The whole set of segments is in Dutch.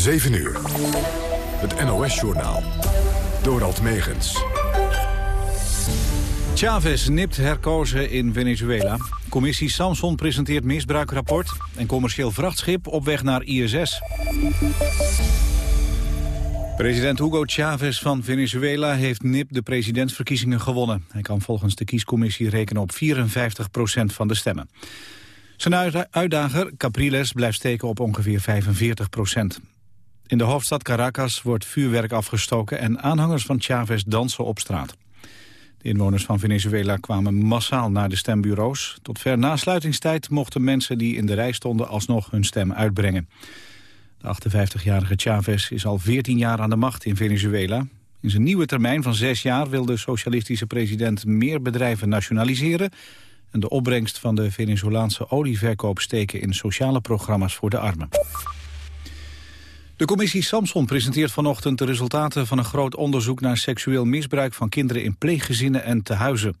7 uur. Het NOS-journaal. Dorald Megens. Chavez nipt herkozen in Venezuela. Commissie Samson presenteert misbruikrapport. En commercieel vrachtschip op weg naar ISS. President Hugo Chavez van Venezuela heeft NIP de presidentsverkiezingen gewonnen. Hij kan volgens de kiescommissie rekenen op 54% van de stemmen. Zijn uitdager, Capriles, blijft steken op ongeveer 45 In de hoofdstad Caracas wordt vuurwerk afgestoken... en aanhangers van Chavez dansen op straat. De inwoners van Venezuela kwamen massaal naar de stembureaus. Tot ver na sluitingstijd mochten mensen die in de rij stonden... alsnog hun stem uitbrengen. De 58-jarige Chavez is al 14 jaar aan de macht in Venezuela. In zijn nieuwe termijn van zes jaar wil de socialistische president meer bedrijven nationaliseren en de opbrengst van de Venezolaanse olieverkoop steken in sociale programma's voor de armen. De commissie Samson presenteert vanochtend de resultaten van een groot onderzoek naar seksueel misbruik van kinderen in pleeggezinnen en tehuizen.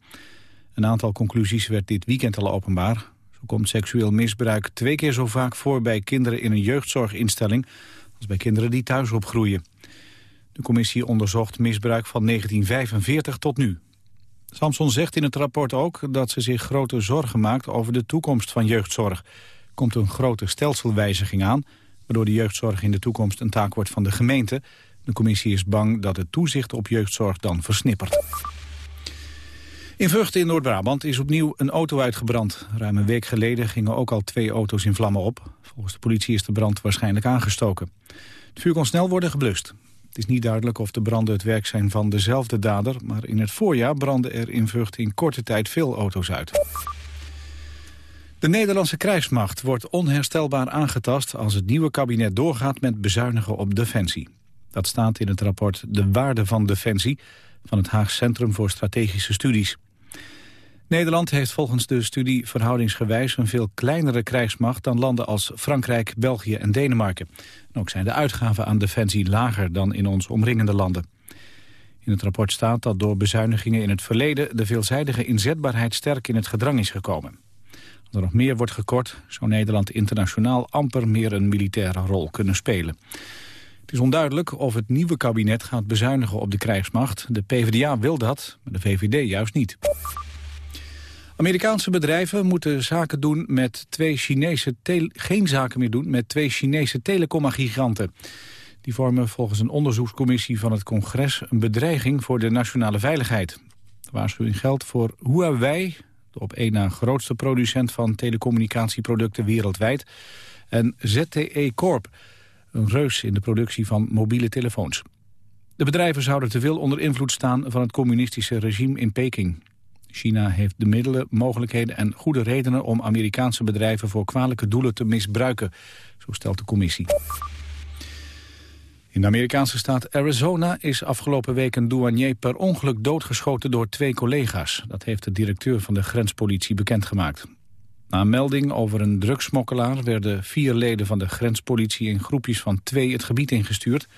Een aantal conclusies werd dit weekend al openbaar. Zo komt seksueel misbruik twee keer zo vaak voor bij kinderen in een jeugdzorginstelling als bij kinderen die thuis opgroeien. De commissie onderzocht misbruik van 1945 tot nu. Samson zegt in het rapport ook dat ze zich grote zorgen maakt over de toekomst van jeugdzorg. Komt een grote stelselwijziging aan, waardoor de jeugdzorg in de toekomst een taak wordt van de gemeente. De commissie is bang dat het toezicht op jeugdzorg dan versnippert. In Vught in Noord-Brabant is opnieuw een auto uitgebrand. Ruim een week geleden gingen ook al twee auto's in vlammen op. Volgens de politie is de brand waarschijnlijk aangestoken. Het vuur kon snel worden geblust. Het is niet duidelijk of de branden het werk zijn van dezelfde dader... maar in het voorjaar brandden er in Vught in korte tijd veel auto's uit. De Nederlandse krijgsmacht wordt onherstelbaar aangetast... als het nieuwe kabinet doorgaat met bezuinigen op defensie. Dat staat in het rapport De Waarde van Defensie... van het Haag Centrum voor Strategische Studies. Nederland heeft volgens de studie verhoudingsgewijs een veel kleinere krijgsmacht dan landen als Frankrijk, België en Denemarken. En ook zijn de uitgaven aan defensie lager dan in ons omringende landen. In het rapport staat dat door bezuinigingen in het verleden de veelzijdige inzetbaarheid sterk in het gedrang is gekomen. Er nog meer wordt gekort, zou Nederland internationaal amper meer een militaire rol kunnen spelen. Het is onduidelijk of het nieuwe kabinet gaat bezuinigen op de krijgsmacht. De PvdA wil dat, maar de VVD juist niet. Amerikaanse bedrijven moeten zaken doen met twee Chinese geen zaken meer doen met twee Chinese telecomgiganten. Die vormen volgens een onderzoekscommissie van het congres een bedreiging voor de nationale veiligheid. De waarschuwing geldt voor Huawei, de op één na grootste producent van telecommunicatieproducten wereldwijd, en ZTE Corp, een reus in de productie van mobiele telefoons. De bedrijven zouden te veel onder invloed staan van het communistische regime in Peking. China heeft de middelen, mogelijkheden en goede redenen om Amerikaanse bedrijven voor kwalijke doelen te misbruiken, zo stelt de commissie. In de Amerikaanse staat Arizona is afgelopen week een douanier per ongeluk doodgeschoten door twee collega's. Dat heeft de directeur van de grenspolitie bekendgemaakt. Na een melding over een drugsmokkelaar werden vier leden van de grenspolitie in groepjes van twee het gebied ingestuurd.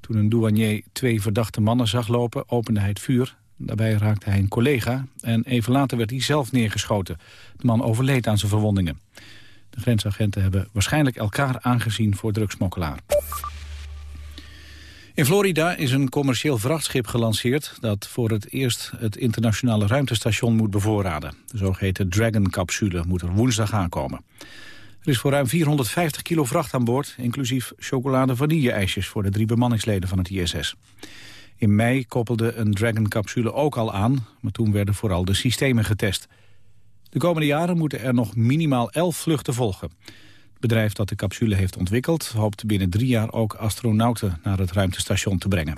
Toen een douanier twee verdachte mannen zag lopen, opende hij het vuur Daarbij raakte hij een collega en even later werd hij zelf neergeschoten. De man overleed aan zijn verwondingen. De grensagenten hebben waarschijnlijk elkaar aangezien voor drugsmokkelaar. In Florida is een commercieel vrachtschip gelanceerd... dat voor het eerst het internationale ruimtestation moet bevoorraden. De zogeheten Dragon-capsule moet er woensdag aankomen. Er is voor ruim 450 kilo vracht aan boord... inclusief chocolade-vanille-ijsjes voor de drie bemanningsleden van het ISS. In mei koppelde een Dragon-capsule ook al aan, maar toen werden vooral de systemen getest. De komende jaren moeten er nog minimaal 11 vluchten volgen. Bedrijf dat de capsule heeft ontwikkeld... hoopt binnen drie jaar ook astronauten naar het ruimtestation te brengen.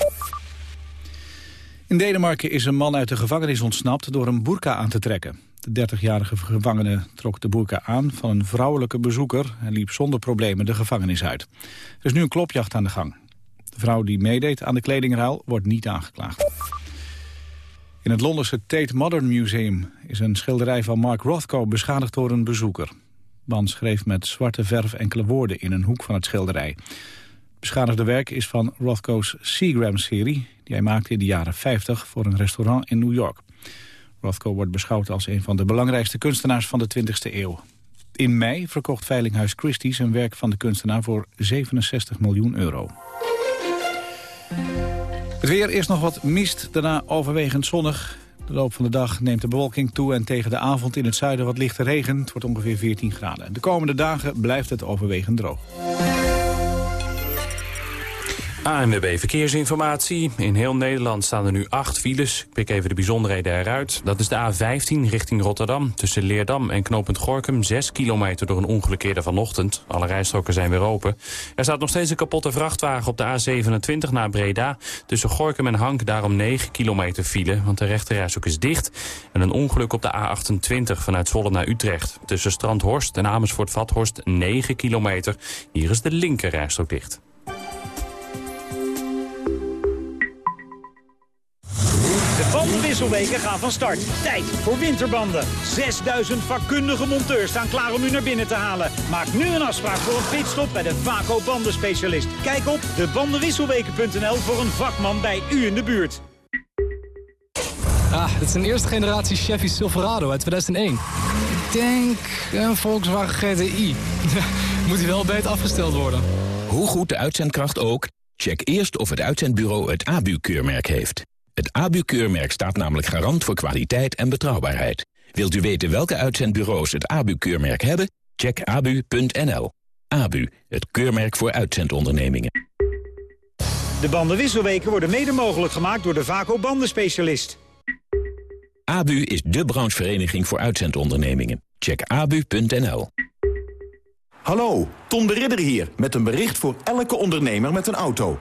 In Denemarken is een man uit de gevangenis ontsnapt door een burka aan te trekken. De 30-jarige gevangene trok de burka aan van een vrouwelijke bezoeker... en liep zonder problemen de gevangenis uit. Er is nu een klopjacht aan de gang. De vrouw die meedeed aan de kledingruil wordt niet aangeklaagd. In het Londense Tate Modern Museum is een schilderij van Mark Rothko beschadigd door een bezoeker. Man schreef met zwarte verf enkele woorden in een hoek van het schilderij. Het beschadigde werk is van Rothko's Seagram-serie... die hij maakte in de jaren 50 voor een restaurant in New York. Rothko wordt beschouwd als een van de belangrijkste kunstenaars van de 20e eeuw. In mei verkocht Veilinghuis Christie's een werk van de kunstenaar voor 67 miljoen euro. Het weer eerst nog wat mist, daarna overwegend zonnig. De loop van de dag neemt de bewolking toe en tegen de avond in het zuiden wat lichte regen. Het wordt ongeveer 14 graden. De komende dagen blijft het overwegend droog. ANWB Verkeersinformatie. In heel Nederland staan er nu acht files. Ik pik even de bijzonderheden eruit. Dat is de A15 richting Rotterdam. Tussen Leerdam en knooppunt Gorkum. 6 kilometer door een ongeluk eerder vanochtend. Alle rijstroken zijn weer open. Er staat nog steeds een kapotte vrachtwagen op de A27 naar Breda. Tussen Gorkum en Hank daarom 9 kilometer file. Want de rechterrijstrook is dicht. En een ongeluk op de A28 vanuit Zwolle naar Utrecht. Tussen Strandhorst en Amersfoort-Vathorst 9 kilometer. Hier is de linkerrijstrook dicht. Wisselweken gaan van start. Tijd voor winterbanden. 6000 vakkundige monteurs staan klaar om u naar binnen te halen. Maak nu een afspraak voor een pitstop bij de Vaco bandenspecialist. Kijk op debandenwisselweken.nl voor een vakman bij u in de buurt. Ah, het is een eerste generatie Chevy Silverado uit 2001. Ik denk een Volkswagen GTI. Moet hij wel beter afgesteld worden. Hoe goed de uitzendkracht ook, check eerst of het uitzendbureau het ABU-keurmerk heeft. Het ABU-keurmerk staat namelijk garant voor kwaliteit en betrouwbaarheid. Wilt u weten welke uitzendbureaus het ABU-keurmerk hebben? Check abu.nl. ABU, het keurmerk voor uitzendondernemingen. De bandenwisselweken worden mede mogelijk gemaakt door de Vaco bandenspecialist. ABU is de branchevereniging voor uitzendondernemingen. Check abu.nl. Hallo, Tom de Ridder hier met een bericht voor elke ondernemer met een auto.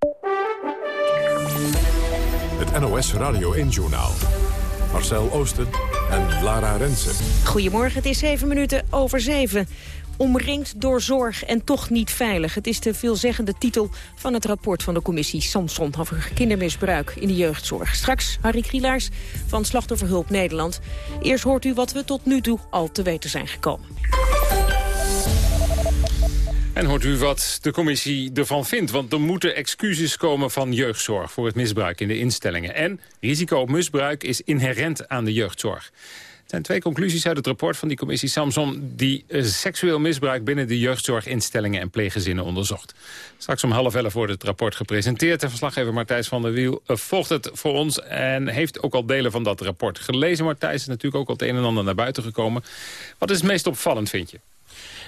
NOS Radio 1-journaal. Marcel Oosten en Lara Rensen. Goedemorgen, het is zeven minuten over zeven. Omringd door zorg en toch niet veilig. Het is de veelzeggende titel van het rapport van de commissie Samson... over kindermisbruik in de jeugdzorg. Straks Harry Krielaars van Slachtofferhulp Nederland. Eerst hoort u wat we tot nu toe al te weten zijn gekomen. En hoort u wat de commissie ervan vindt? Want er moeten excuses komen van jeugdzorg voor het misbruik in de instellingen. En risico op misbruik is inherent aan de jeugdzorg. Er zijn twee conclusies uit het rapport van die commissie Samson... die eh, seksueel misbruik binnen de jeugdzorginstellingen en pleeggezinnen onderzocht. Straks om half elf wordt het rapport gepresenteerd. En verslaggever Martijs van der Wiel uh, volgt het voor ons... en heeft ook al delen van dat rapport gelezen. Martijs is natuurlijk ook al het een en ander naar buiten gekomen. Wat is het meest opvallend, vind je?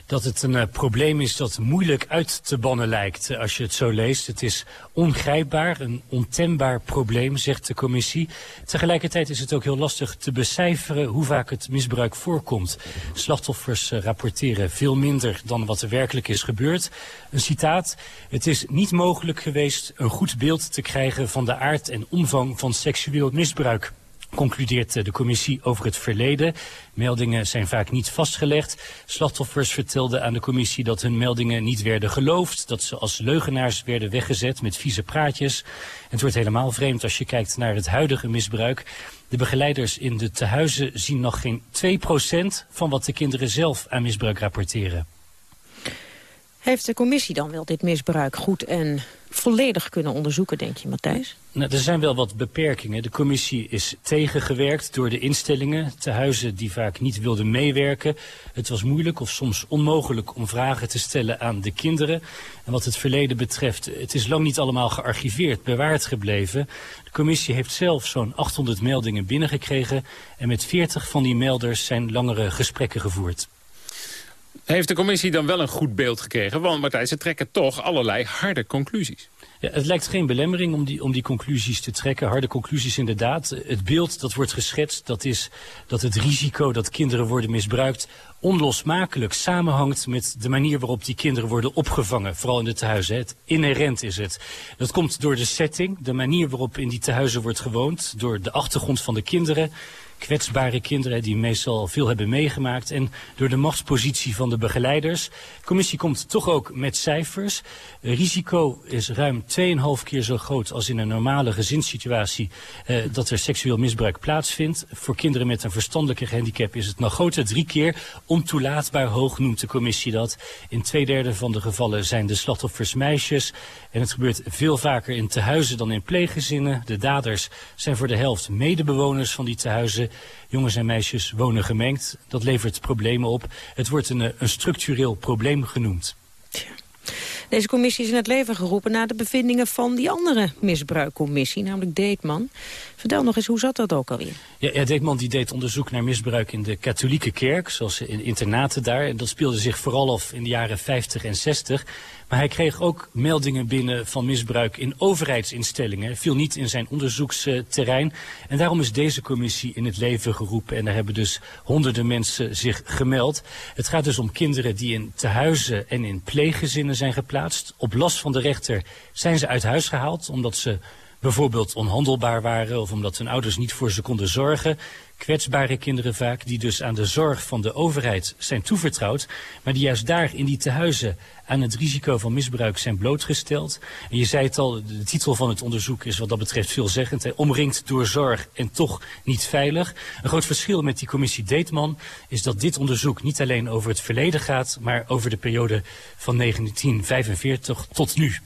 Dat het een uh, probleem is dat moeilijk uit te bannen lijkt uh, als je het zo leest. Het is ongrijpbaar, een ontembaar probleem, zegt de commissie. Tegelijkertijd is het ook heel lastig te becijferen hoe vaak het misbruik voorkomt. Slachtoffers uh, rapporteren veel minder dan wat er werkelijk is gebeurd. Een citaat, het is niet mogelijk geweest een goed beeld te krijgen van de aard en omvang van seksueel misbruik concludeert de commissie over het verleden. Meldingen zijn vaak niet vastgelegd. Slachtoffers vertelden aan de commissie dat hun meldingen niet werden geloofd. Dat ze als leugenaars werden weggezet met vieze praatjes. Het wordt helemaal vreemd als je kijkt naar het huidige misbruik. De begeleiders in de tehuizen zien nog geen 2% van wat de kinderen zelf aan misbruik rapporteren. Heeft de commissie dan wel dit misbruik goed en volledig kunnen onderzoeken, denk je, Matthijs? Nou, er zijn wel wat beperkingen. De commissie is tegengewerkt door de instellingen, te huizen die vaak niet wilden meewerken. Het was moeilijk of soms onmogelijk om vragen te stellen aan de kinderen. En wat het verleden betreft, het is lang niet allemaal gearchiveerd, bewaard gebleven. De commissie heeft zelf zo'n 800 meldingen binnengekregen en met 40 van die melders zijn langere gesprekken gevoerd. Heeft de commissie dan wel een goed beeld gekregen? Want Martijn, ze trekken toch allerlei harde conclusies. Ja, het lijkt geen belemmering om die, om die conclusies te trekken. Harde conclusies inderdaad. Het beeld dat wordt geschetst, dat is dat het risico dat kinderen worden misbruikt onlosmakelijk samenhangt met de manier waarop die kinderen worden opgevangen. Vooral in de tehuizen. Het inherent is het. Dat komt door de setting, de manier waarop in die tehuizen wordt gewoond. Door de achtergrond van de kinderen. Kwetsbare kinderen die meestal veel hebben meegemaakt en door de machtspositie van de begeleiders. De commissie komt toch ook met cijfers. Het risico is ruim 2,5 keer zo groot als in een normale gezinssituatie eh, dat er seksueel misbruik plaatsvindt. Voor kinderen met een verstandelijke handicap is het nog groter, drie keer. Ontoelaatbaar hoog noemt de commissie dat. In twee derde van de gevallen zijn de slachtoffers meisjes. En het gebeurt veel vaker in tehuizen dan in pleeggezinnen. De daders zijn voor de helft medebewoners van die tehuizen. Jongens en meisjes wonen gemengd. Dat levert problemen op. Het wordt een, eh, een structureel probleem genoemd. Deze commissie is in het leven geroepen na de bevindingen van die andere misbruikcommissie, namelijk Deetman. Vertel nog eens, hoe zat dat ook alweer? Ja, ja Deetman die deed onderzoek naar misbruik in de katholieke kerk, zoals in internaten daar. En dat speelde zich vooral af in de jaren 50 en 60. Maar hij kreeg ook meldingen binnen van misbruik in overheidsinstellingen. Viel niet in zijn onderzoeksterrein. En daarom is deze commissie in het leven geroepen. En daar hebben dus honderden mensen zich gemeld. Het gaat dus om kinderen die in tehuizen en in pleeggezinnen zijn geplaatst. Op last van de rechter zijn ze uit huis gehaald omdat ze bijvoorbeeld onhandelbaar waren of omdat hun ouders niet voor ze konden zorgen. Kwetsbare kinderen vaak, die dus aan de zorg van de overheid zijn toevertrouwd, maar die juist daar in die tehuizen aan het risico van misbruik zijn blootgesteld. En je zei het al, de titel van het onderzoek is wat dat betreft veelzeggend. Omringd door zorg en toch niet veilig. Een groot verschil met die commissie Deetman is dat dit onderzoek niet alleen over het verleden gaat, maar over de periode van 1945 tot nu.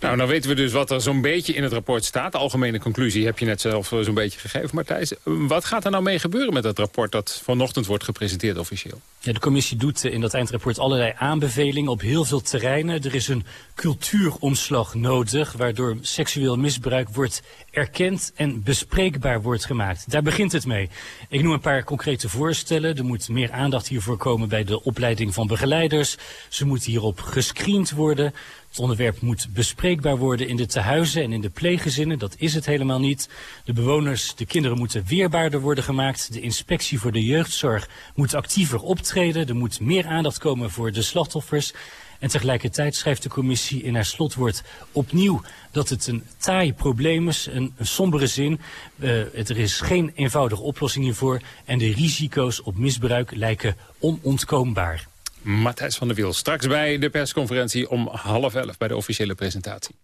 Nou, dan weten we dus wat er zo'n beetje in het rapport staat. De algemene conclusie heb je net zelf eh, zo'n beetje gegeven, Martijs. Wat gaat er nou mee gebeuren met dat rapport dat vanochtend wordt gepresenteerd officieel? Ja, de commissie doet eh, in dat eindrapport allerlei aanbevelingen op heel veel terreinen. Er is een cultuuromslag nodig, waardoor seksueel misbruik wordt erkend en bespreekbaar wordt gemaakt. Daar begint het mee. Ik noem een paar concrete voorstellen. Er moet meer aandacht hiervoor komen bij de opleiding van begeleiders. Ze moeten hierop gescreend worden. Het onderwerp moet bespreekbaar worden in de tehuizen en in de pleeggezinnen. Dat is het helemaal niet. De bewoners, de kinderen moeten weerbaarder worden gemaakt. De inspectie voor de jeugdzorg moet actiever optreden. Er moet meer aandacht komen voor de slachtoffers. En tegelijkertijd schrijft de commissie in haar slotwoord opnieuw dat het een taai probleem is, een, sombere zin. Uh, er is geen eenvoudige oplossing hiervoor en de risico's op misbruik lijken onontkoombaar. Matthijs van der Wiel. Straks bij de persconferentie om half elf bij de officiële presentatie.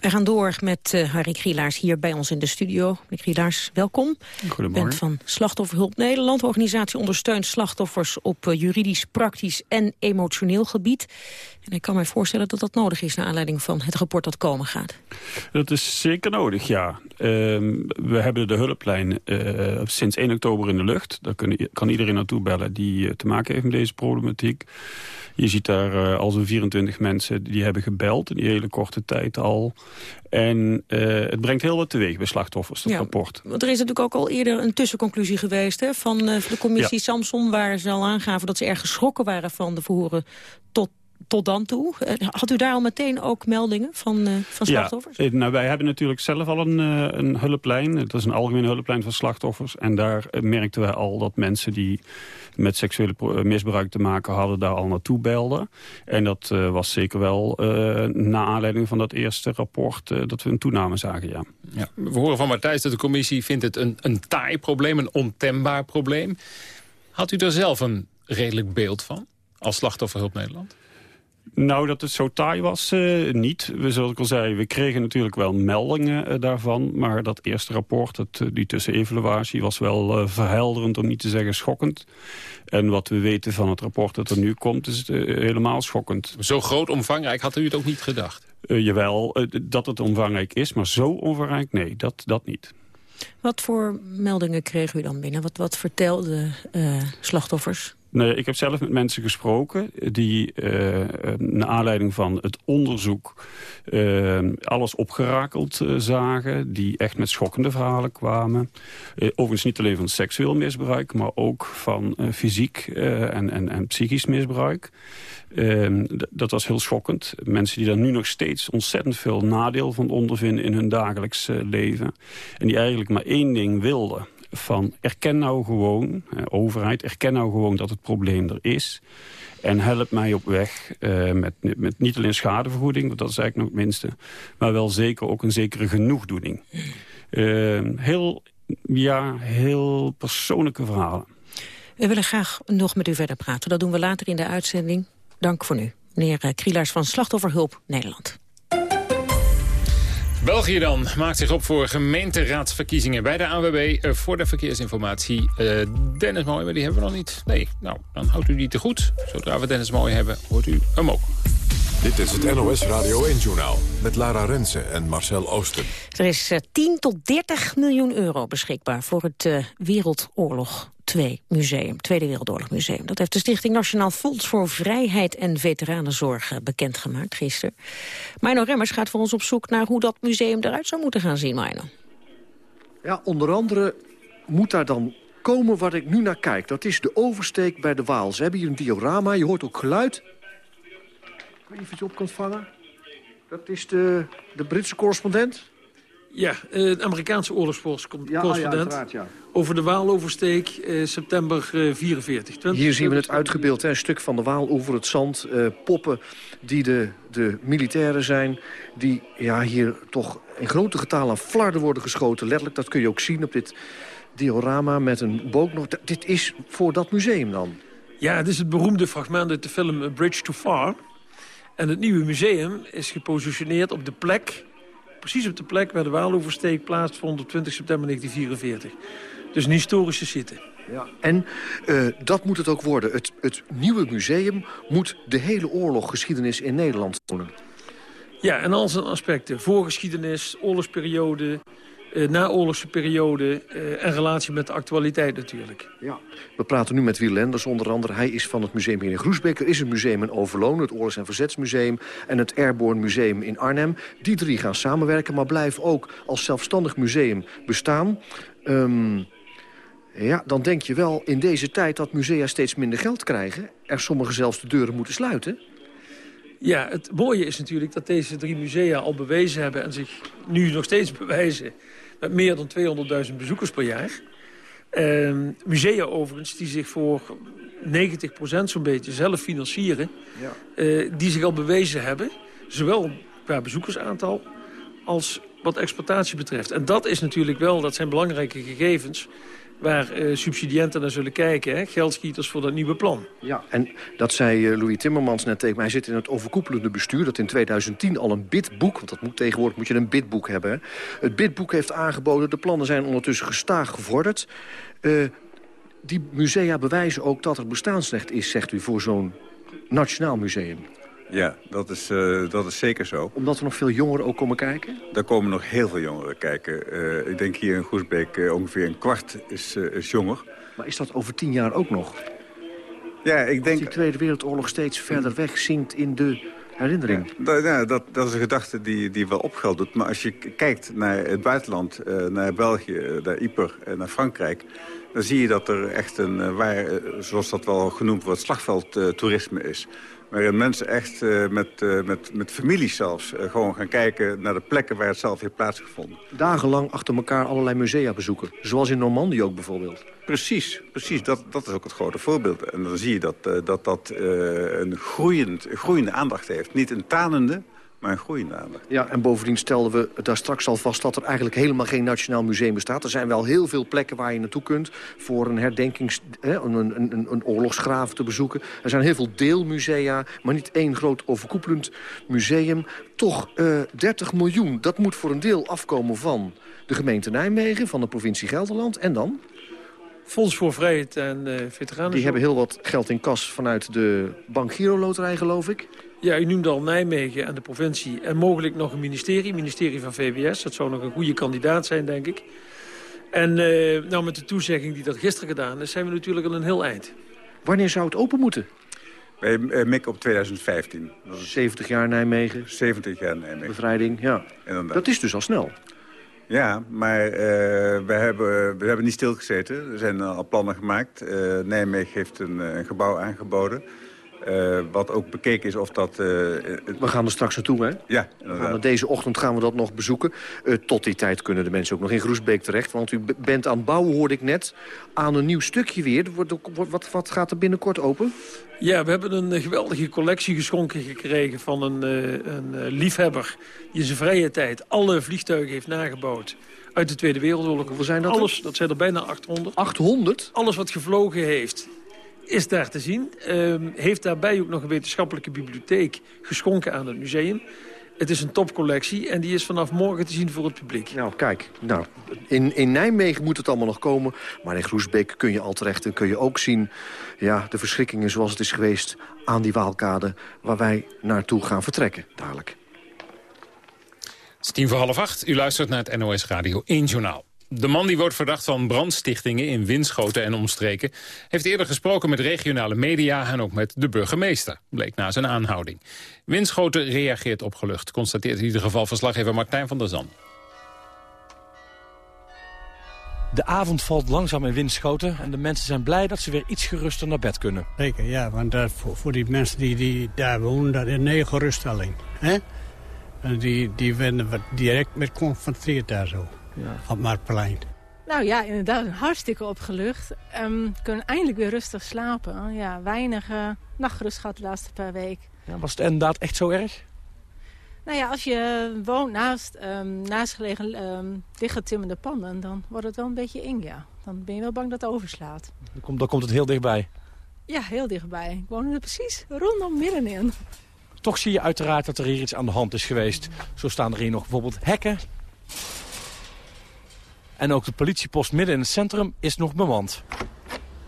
We gaan door met uh, Harry Grielaars hier bij ons in de studio. Meneer Grielaars, welkom. Goedemorgen. bent van Slachtofferhulp Nederland. organisatie ondersteunt slachtoffers op uh, juridisch, praktisch en emotioneel gebied. En ik kan mij voorstellen dat dat nodig is... naar aanleiding van het rapport dat komen gaat. Dat is zeker nodig, ja. Uh, we hebben de hulplijn uh, sinds 1 oktober in de lucht. Daar kun, kan iedereen naartoe bellen die te maken heeft met deze problematiek. Je ziet daar uh, al zo'n 24 mensen die hebben gebeld in die hele korte tijd al. En het brengt heel wat teweeg bij slachtoffers, dat ja, rapport. Want er is natuurlijk ook al eerder een tussenconclusie geweest hè, van, de commissie ja. Samson... waar ze al aangaven dat ze erg geschrokken waren van de verhoren tot tot dan toe. Had u daar al meteen ook meldingen van, uh, van slachtoffers? Ja, nou, wij hebben natuurlijk zelf al een, uh, een hulplijn. Dat is een algemene hulplijn van slachtoffers. En daar merkten wij al dat mensen die met seksuele misbruik te maken hadden... daar al naartoe belden. En dat uh, was zeker wel na aanleiding van dat eerste rapport... dat we een toename zagen, ja. ja. We horen van Matthijs dat de commissie vindt het een, een taai probleem... een ontembaar probleem. Had u er zelf een redelijk beeld van als slachtofferhulp Nederland? Nou, dat het zo taai was, uh, niet. We, zoals ik al zei, we kregen natuurlijk wel meldingen uh, daarvan. Maar dat eerste rapport, het, die tussenevaluatie, was wel uh, verhelderend, om niet te zeggen schokkend. En wat we weten van het rapport dat er nu komt, is helemaal schokkend. Zo groot omvangrijk had u het ook niet gedacht? jawel, dat het omvangrijk is, maar zo omvangrijk, nee, dat, dat niet. Wat voor meldingen kreeg u dan binnen? Wat, wat vertelden slachtoffers? Nee, ik heb zelf met mensen gesproken die uh, naar aanleiding van het onderzoek uh, alles opgerakeld zagen. Die echt met schokkende verhalen kwamen. overigens niet alleen van seksueel misbruik, maar ook van fysiek en, en, en psychisch misbruik. Ehm, dat was heel schokkend. Mensen die daar nu nog steeds ontzettend veel nadeel van ondervinden in hun dagelijks leven. En die eigenlijk maar één ding wilden van erken nou gewoon, eh, overheid, erken nou gewoon dat het probleem er is. En help mij op weg uh, met, met niet alleen schadevergoeding, dat is eigenlijk nog het minste. Maar wel zeker ook een zekere genoegdoening. Uh, heel ja, heel persoonlijke verhalen. We willen graag nog met u verder praten. Dat doen we later in de uitzending. Dank voor nu. Meneer eh, Krielaars van Slachtofferhulp Nederland. België dan maakt zich op voor gemeenteraadsverkiezingen bij de AWB. Uh, voor de verkeersinformatie. Uh, Dennis Mooi, maar die hebben we nog niet. Nee, nou, dan houdt u die te goed. Zodra we Dennis Mooi hebben, hoort u hem ook. Dit is het NOS Radio 1-journaal met Lara Rensen en Marcel Oosten. Er is 10 tot 30 miljoen euro beschikbaar voor het Wereldoorlog 2 Museum, Tweede Wereldoorlog Museum. Dat heeft de Stichting Nationaal Fonds voor Vrijheid en Veteranenzorg eh, bekendgemaakt gisteren. Mino Remmers gaat voor ons op zoek naar hoe dat museum eruit zou moeten gaan zien. Ja, onder andere moet daar dan komen waar ik nu naar kijk. Dat is de oversteek bij de Waal. Ze hebben hier een diorama, je hoort ook geluid. Ik weet niet of je het op kunt vangen. Dat is de, de Britse correspondent. Ja, een eh, Amerikaanse oorlogscorrespondent. Ja, ja, over de Waaloversteek, eh, september eh, 44. Hier zien we het uitgebeeld, hè, een stuk van de Waal over het zand. Eh, poppen die de, de militairen zijn, die ja, hier toch in grote getalen aan flarden worden geschoten. Letterlijk, dat kun je ook zien op dit diorama met een boog nog. Dit is voor dat museum dan? Ja, het is het beroemde fragment uit de film Bridge to Far. En het nieuwe museum is gepositioneerd op de plek precies op de plek waar de Waaloversteek plaatsvond op 20 september 1944. Dus een historische site. Ja, en uh, dat moet het ook worden. Het, het nieuwe museum moet de hele oorloggeschiedenis in Nederland tonen. Ja, en al zijn aspecten. Voorgeschiedenis, oorlogsperiode, naoorlogse periode uh, en relatie met de actualiteit natuurlijk. Ja. We praten nu met Wiel Lenders onder andere. Hij is van het museum hier in Groesbeek. Er is een museum in Overloon, het Oorlogs- en Verzetsmuseum... en het Airborne Museum in Arnhem. Die drie gaan samenwerken, maar blijven ook als zelfstandig museum bestaan. Um, ja, dan denk je wel in deze tijd dat musea steeds minder geld krijgen... er sommigen zelfs de deuren moeten sluiten... Ja, het mooie is natuurlijk dat deze drie musea al bewezen hebben... en zich nu nog steeds bewijzen met meer dan 200.000 bezoekers per jaar. Uh, musea overigens die zich voor 90% zo'n beetje zelf financieren... Ja. Uh, die zich al bewezen hebben, zowel qua bezoekersaantal als wat exploitatie betreft. En dat is natuurlijk wel, dat zijn belangrijke gegevens waar uh, subsidiënten naar zullen kijken. Hè? Geldschieters voor dat nieuwe plan. Ja, en dat zei uh, Louis Timmermans net tegen mij. Hij zit in het overkoepelende bestuur dat in 2010 al een bidboek... want dat moet tegenwoordig moet je een bidboek hebben. Het bidboek heeft aangeboden. De plannen zijn ondertussen gestaag gevorderd. Uh, die musea bewijzen ook dat er bestaansrecht is, zegt u, voor zo'n nationaal museum. Ja, dat is, uh, dat is zeker zo. Omdat er nog veel jongeren ook komen kijken? Daar komen nog heel veel jongeren kijken. Uh, ik denk hier in Goesbeek uh, ongeveer een kwart is, is jonger. Maar is dat over tien jaar ook nog? Ja, ik denk... Als die Tweede Wereldoorlog steeds verder weg zinkt in de herinnering. Ja, dat, ja, dat, dat is een gedachte die, die wel opgeld doet. Maar als je kijkt naar het buitenland, naar België, naar Yper en naar Frankrijk... dan zie je dat er echt een, waar, zoals dat wel genoemd wordt, slagveldtoerisme is waarin mensen echt uh, met, uh, met, met families zelfs uh, gewoon gaan kijken naar de plekken waar het zelf heeft plaatsgevonden. Dagenlang achter elkaar allerlei musea bezoeken. Zoals in Normandië ook bijvoorbeeld. Precies, precies. Dat, dat is ook het grote voorbeeld. En dan zie je dat dat, dat een groeiend, groeiende aandacht heeft. Niet een tanende, maar een groeiende aandacht. Ja, en bovendien stelden we daar straks al vast... dat er eigenlijk helemaal geen nationaal museum bestaat. Er zijn wel heel veel plekken waar je naartoe kunt... voor een herdenkings... Hè, een, een, een, een oorlogsgraven te bezoeken. Er zijn heel veel deelmusea, maar niet één groot overkoepelend museum. Toch uh, 30 miljoen, dat moet voor een deel afkomen van de gemeente Nijmegen... van de provincie Gelderland. En dan? Fonds voor Vrijheid en uh, Veteranen. Die hebben heel wat geld in kas vanuit de Bank Giro Loterij, geloof ik. Ja, u noemde al Nijmegen en de provincie en mogelijk nog een ministerie, ministerie van VWS. Dat zou nog een goede kandidaat zijn, denk ik. En uh, nou, met de toezegging die dat gisteren gedaan is, zijn we natuurlijk al een heel eind. Wanneer zou het open moeten? Wij uh, mikken op 2015. Dat is 70 jaar Nijmegen. 70 jaar Nijmegen. Bevrijding, ja. Dat is dus al snel. Ja, maar uh, we, hebben, we hebben niet stilgezeten. Er zijn al plannen gemaakt. Nijmegen heeft een, een gebouw aangeboden. Uh, wat ook bekeken is of dat... Uh, we gaan er straks naartoe, hè? Ja, we deze ochtend gaan we dat nog bezoeken. Uh, tot die tijd kunnen de mensen ook nog in Groesbeek terecht. Want u bent aan het bouwen, hoorde ik net, aan een nieuw stukje weer. Wordt, wat, wat gaat er binnenkort open? Ja, we hebben een geweldige collectie geschonken gekregen van een, een liefhebber... die in zijn vrije tijd alle vliegtuigen heeft nagebouwd uit de Tweede Wereldoorlog. Hoeveel zijn dat Alles, dat zijn er bijna 800. 800? Alles wat gevlogen heeft is daar te zien. Uh, heeft daarbij ook nog een wetenschappelijke bibliotheek geschonken aan het museum. Het is een topcollectie en die is vanaf morgen te zien voor het publiek. Nou, kijk. Nou, in, in Nijmegen moet het allemaal nog komen. Maar in Groesbeek kun je al terecht en kun je ook zien... Ja, de verschrikkingen zoals het is geweest aan die Waalkade... waar wij naartoe gaan vertrekken, dadelijk. Het is tien voor half acht. U luistert naar het NOS Radio 1 Journaal. De man die wordt verdacht van brandstichtingen in Winschoten en omstreken... heeft eerder gesproken met regionale media en ook met de burgemeester, bleek na zijn aanhouding. Winschoten reageert opgelucht, constateert in ieder geval verslaggever Martijn van der Zand. De avond valt langzaam in Winschoten en de mensen zijn blij dat ze weer iets geruster naar bed kunnen. Zeker, ja, want uh, voor, voor, die mensen die, die daar wonen, dat is een geruststelling. Hè? En die, die werden direct met geconfronteerd daar zo ja. op Marktplein. Nou ja, inderdaad, hartstikke opgelucht. Um, kunnen eindelijk weer rustig slapen. Ja, weinig uh, nachtrust gehad de laatste paar weken. Ja, was het inderdaad echt zo erg? Nou ja, als je woont naast, um, naastgelegen um, dichtgetimmerde panden... dan wordt het wel een beetje eng, ja. Dan ben je wel bang dat het overslaat. Dan komt, dan komt het heel dichtbij? Ja, heel dichtbij. Ik woon er precies rondom middenin. Toch zie je uiteraard dat er hier iets aan de hand is geweest. Zo staan er hier nog bijvoorbeeld hekken en ook de politiepost midden in het centrum is nog bemand.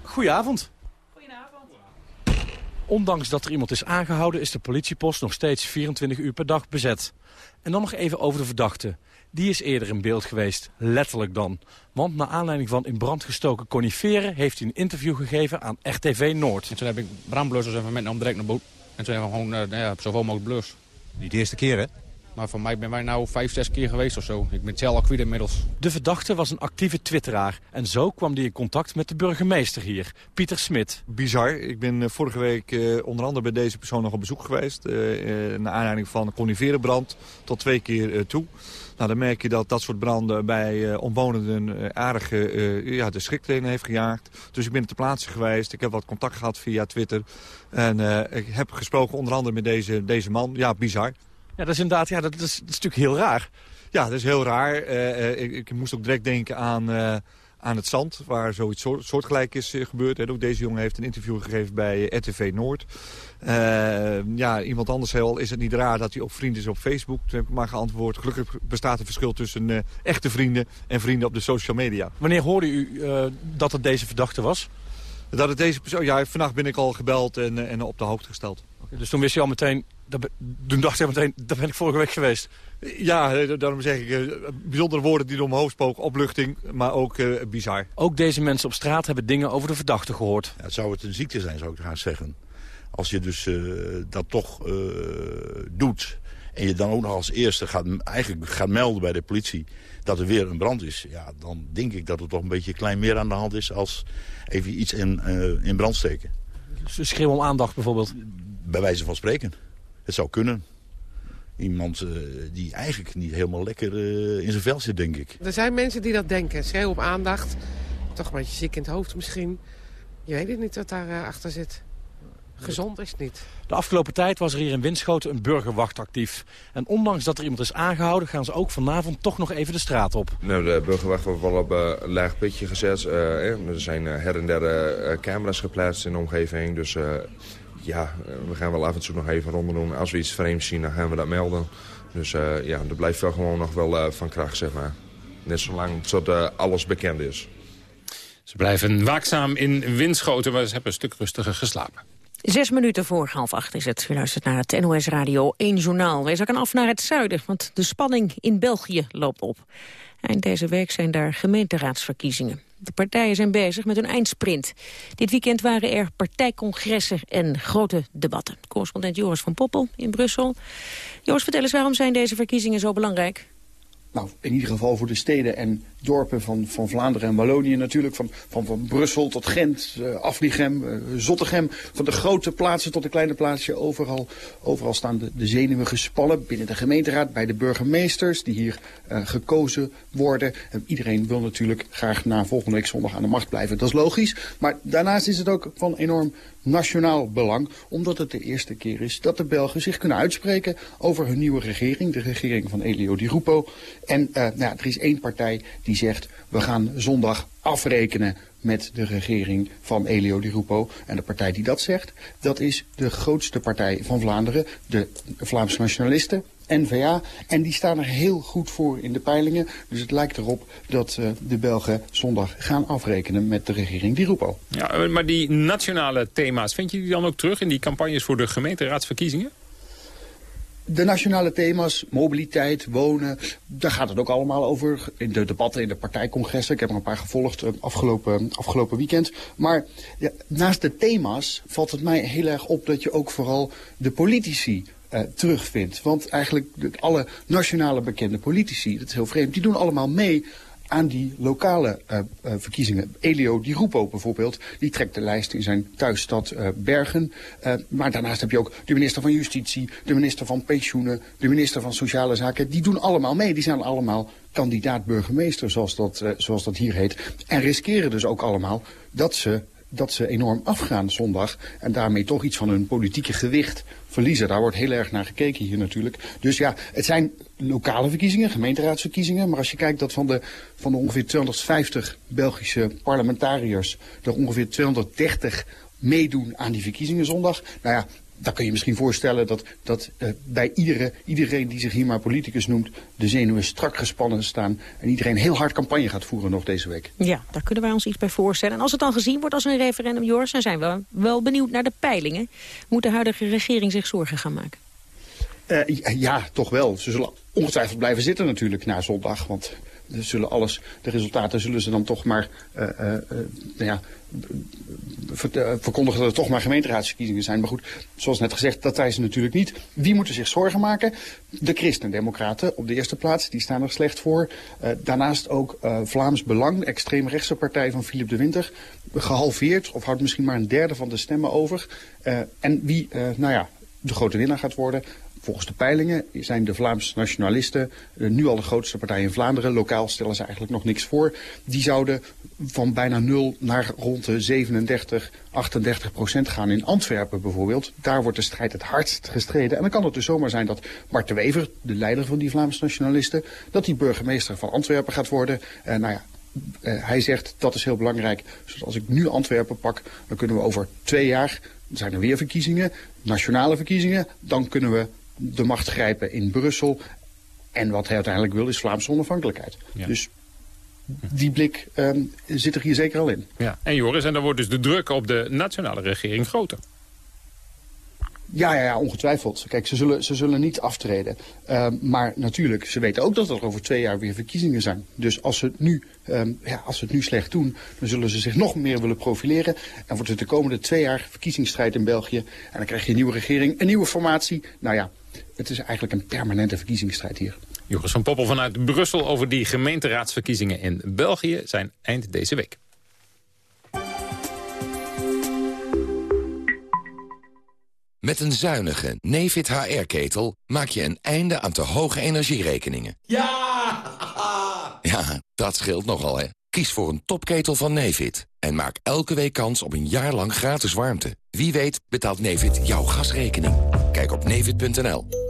Goedenavond. Goedenavond. Ondanks dat er iemand is aangehouden is de politiepost nog steeds 24 uur per dag bezet. En dan nog even over de verdachte. Die is eerder in beeld geweest, letterlijk dan. Want naar aanleiding van in brand gestoken coniferen... heeft hij een interview gegeven aan RTV Noord. En toen heb ik brandblussers even met om direct naar boot. En toen hebben we gewoon uh, ja, zoveel mogelijk blus. Niet de eerste keer, hè? Maar voor mij ben wij nou vijf, zes keer geweest of zo. Ik ben zelf al kwijt inmiddels. De verdachte was een actieve twitteraar. En zo kwam hij in contact met de burgemeester hier, Pieter Smit. Bizar. Ik ben eh, vorige week uh, onder andere bij deze persoon nog op bezoek geweest. Uh, naar aanleiding van een coniferenbrand tot twee keer toe. Nou, dan merk je dat dat soort branden bij omwonenden aardig ja, de schrik erin heeft gejaagd. Dus ik ben ter plaatse geweest. Ik heb wat contact gehad via Twitter. En ik heb gesproken onder andere met deze, deze man. Ja, bizar. Ja, dat is inderdaad, ja, dat is, dat is natuurlijk heel raar. Ja, dat is heel raar. Uh, ik, ik, moest ook direct denken aan, uh, aan het zand, waar zoiets soort, soortgelijk is gebeurd. En ook deze jongen heeft een interview gegeven bij RTV Noord. ja, iemand anders zei al, is het niet raar dat hij ook vriend is op Facebook? Toen heb ik maar geantwoord, gelukkig bestaat een verschil tussen echte vrienden en vrienden op de social media. Wanneer hoorde u dat het deze verdachte was? Dat het deze persoon, ja, vannacht ben ik al gebeld en, en op de hoogte gesteld. Okay, dus toen wist je al meteen toen dacht ik meteen, daar ben ik vorige week geweest. Ja, eh, daarom zeg ik, uh, bijzondere woorden die door mijn hoofd spoken. Opluchting, maar ook uh, bizar. Ook deze mensen op straat hebben dingen over de verdachte gehoord. Ja, zou het een ziekte zijn, zou ik gaan zeggen. Als je dus dat toch doet... en je dan ook nog als eerste gaat, eigenlijk gaat melden bij de politie... dat er weer een brand is... Ja, dan denk ik dat er toch een beetje klein meer aan de hand is... als even iets in, in brand steken. Schreeuw om aandacht bijvoorbeeld? Bij wijze van spreken. Het zou kunnen. Iemand uh, die eigenlijk niet helemaal lekker uh, in zijn vel zit, denk ik. Er zijn mensen die dat denken. Schreeuw op aandacht. Toch een beetje ziek in het hoofd misschien. Je weet het niet wat daar uh, achter zit. Gezond is het niet. De afgelopen tijd was er hier in Winschoten een burgerwacht actief. En ondanks dat er iemand is aangehouden... gaan ze ook vanavond toch nog even de straat op. Nou, de burgerwacht wordt wel op een laag pitje gezet. er zijn her en der camera's geplaatst in de omgeving. Dus ja, eh, we gaan wel af en toe nog even rondom Als we iets vreemds zien, dan gaan we dat melden. Dus uh, ja, er blijft wel gewoon nog wel uh, van kracht, zeg maar. Net zolang tot uh, alles bekend is. Ze blijven waakzaam in Winschoten, maar ze hebben een stuk rustiger geslapen. Zes minuten voor half acht is het. U luistert naar het NOS Radio 1 Journaal. Wij zakken af naar het zuiden, want de spanning in België loopt op. Eind deze week zijn daar gemeenteraadsverkiezingen. De partijen zijn bezig met een eindsprint. Dit weekend waren er partijcongressen en grote debatten. Correspondent Joris van Poppel in Brussel. Joris, vertel eens, waarom zijn deze verkiezingen zo belangrijk? nou, in ieder geval voor de steden en dorpen van, van Vlaanderen en Wallonië natuurlijk. Van, van, van Brussel tot Gent, uh, Afligem, uh, Zottegem. Van de grote plaatsen tot de kleine plaatsje. Overal, overal staan de, de zenuwen gespannen binnen de gemeenteraad. Bij de burgemeesters die hier uh, gekozen worden. En iedereen wil natuurlijk graag na volgende week zondag aan de macht blijven. Dat is logisch. Maar daarnaast is het ook van enorm nationaal belang. Omdat het de eerste keer is dat de Belgen zich kunnen uitspreken over hun nieuwe regering. De regering van Elio Di Rupo. En nou ja, er is één partij die zegt we gaan zondag afrekenen met de regering van Elio Di Rupo. En de partij die dat zegt, dat is de grootste partij van Vlaanderen, de Vlaamse Nationalisten. N-VA. En die staan er heel goed voor in de peilingen. Dus het lijkt erop dat uh, de Belgen zondag gaan afrekenen met de regering Di Rupo. Ja, maar die nationale thema's, vind je die dan ook terug in die campagnes voor de gemeenteraadsverkiezingen? De nationale thema's, mobiliteit, wonen, daar gaat het ook allemaal over. In de debatten, in de partijcongressen. Ik heb er een paar gevolgd afgelopen, afgelopen weekend. Maar ja, naast de thema's valt het mij heel erg op dat je ook vooral de politici uh, terugvindt. Want eigenlijk alle nationale bekende politici, dat is heel vreemd, die doen allemaal mee aan die lokale uh, uh, verkiezingen. Elio Di Rupo bijvoorbeeld, die trekt de lijst in zijn thuisstad uh, Bergen. maar daarnaast heb je ook de minister van Justitie, de minister van Pensioenen, de minister van Sociale Zaken. Die doen allemaal mee, die zijn allemaal kandidaat burgemeester, zoals dat, zoals dat hier heet. En riskeren dus ook allemaal dat ze dat ze enorm afgaan zondag en daarmee toch iets van hun politieke gewicht verliezen. Daar wordt heel erg naar gekeken hier natuurlijk. Dus ja, het zijn lokale verkiezingen, gemeenteraadsverkiezingen. Maar als je kijkt dat van de, van de ongeveer 250 Belgische parlementariërs er ongeveer 230 meedoen aan die verkiezingen zondag. Nou ja, dan kun je misschien voorstellen dat, dat uh, bij iedere, iedereen die zich hier maar politicus noemt... de zenuwen strak gespannen staan en iedereen heel hard campagne gaat voeren nog deze week. Ja, daar kunnen wij ons iets bij voorstellen. En als het dan gezien wordt als een referendum, Joris... dan zijn we wel benieuwd naar de peilingen. Moet de huidige regering zich zorgen gaan maken? Uh, ja, toch wel. Ze zullen ongetwijfeld blijven zitten natuurlijk na zondag. Want zullen alles, de resultaten zullen ze dan toch maar uh, uh, nou ja, verkondigen dat het toch maar gemeenteraadsverkiezingen zijn. Maar goed, zoals net gezegd, dat zijn ze natuurlijk niet. Wie moeten zich zorgen maken? De christendemocraten op de eerste plaats, die staan er slecht voor. Daarnaast ook Vlaams Belang, extreemrechtse partij van Philip de Winter, gehalveerd of houdt misschien maar een derde van de stemmen over. En wie, nou ja, de grote winnaar gaat worden, Volgens de peilingen zijn de Vlaamse nationalisten nu al de grootste partij in Vlaanderen. Lokaal stellen ze eigenlijk nog niks voor. Die zouden van bijna 0 naar rond de 37, 38 procent gaan in Antwerpen bijvoorbeeld. Daar wordt de strijd het hardst gestreden. En dan kan het dus zomaar zijn dat Bart de Wever, de leider van die Vlaamse nationalisten, dat die burgemeester van Antwerpen gaat worden. Uh, nou ja, uh, hij zegt dat is heel belangrijk. Dus als ik nu Antwerpen pak, dan kunnen we over twee jaar, zijn er weer verkiezingen, nationale verkiezingen, dan kunnen we de macht grijpen in Brussel. En wat hij uiteindelijk wil is Vlaamse onafhankelijkheid. Ja. Dus die blik um, zit er hier zeker al in. Ja. En Joris, en dan wordt dus de druk op de nationale regering groter. Ja, ja, ja, ongetwijfeld. Kijk, ze zullen, ze zullen niet aftreden. Uh, maar natuurlijk, ze weten ook dat er over twee jaar weer verkiezingen zijn. Dus als ze, het nu, um, ja, als ze het nu slecht doen, dan zullen ze zich nog meer willen profileren. En wordt het de komende twee jaar verkiezingsstrijd in België. En dan krijg je een nieuwe regering, een nieuwe formatie. Nou ja, het is eigenlijk een permanente verkiezingsstrijd hier. Joris van Poppel vanuit Brussel over die gemeenteraadsverkiezingen in België zijn eind deze week. Met een zuinige Nefit HR-ketel maak je een einde aan te hoge energierekeningen. Ja! Ja, dat scheelt nogal, hè. Kies voor een topketel van Nefit en maak elke week kans op een jaar lang gratis warmte. Wie weet betaalt Nefit jouw gasrekening. Kijk op nefit.nl.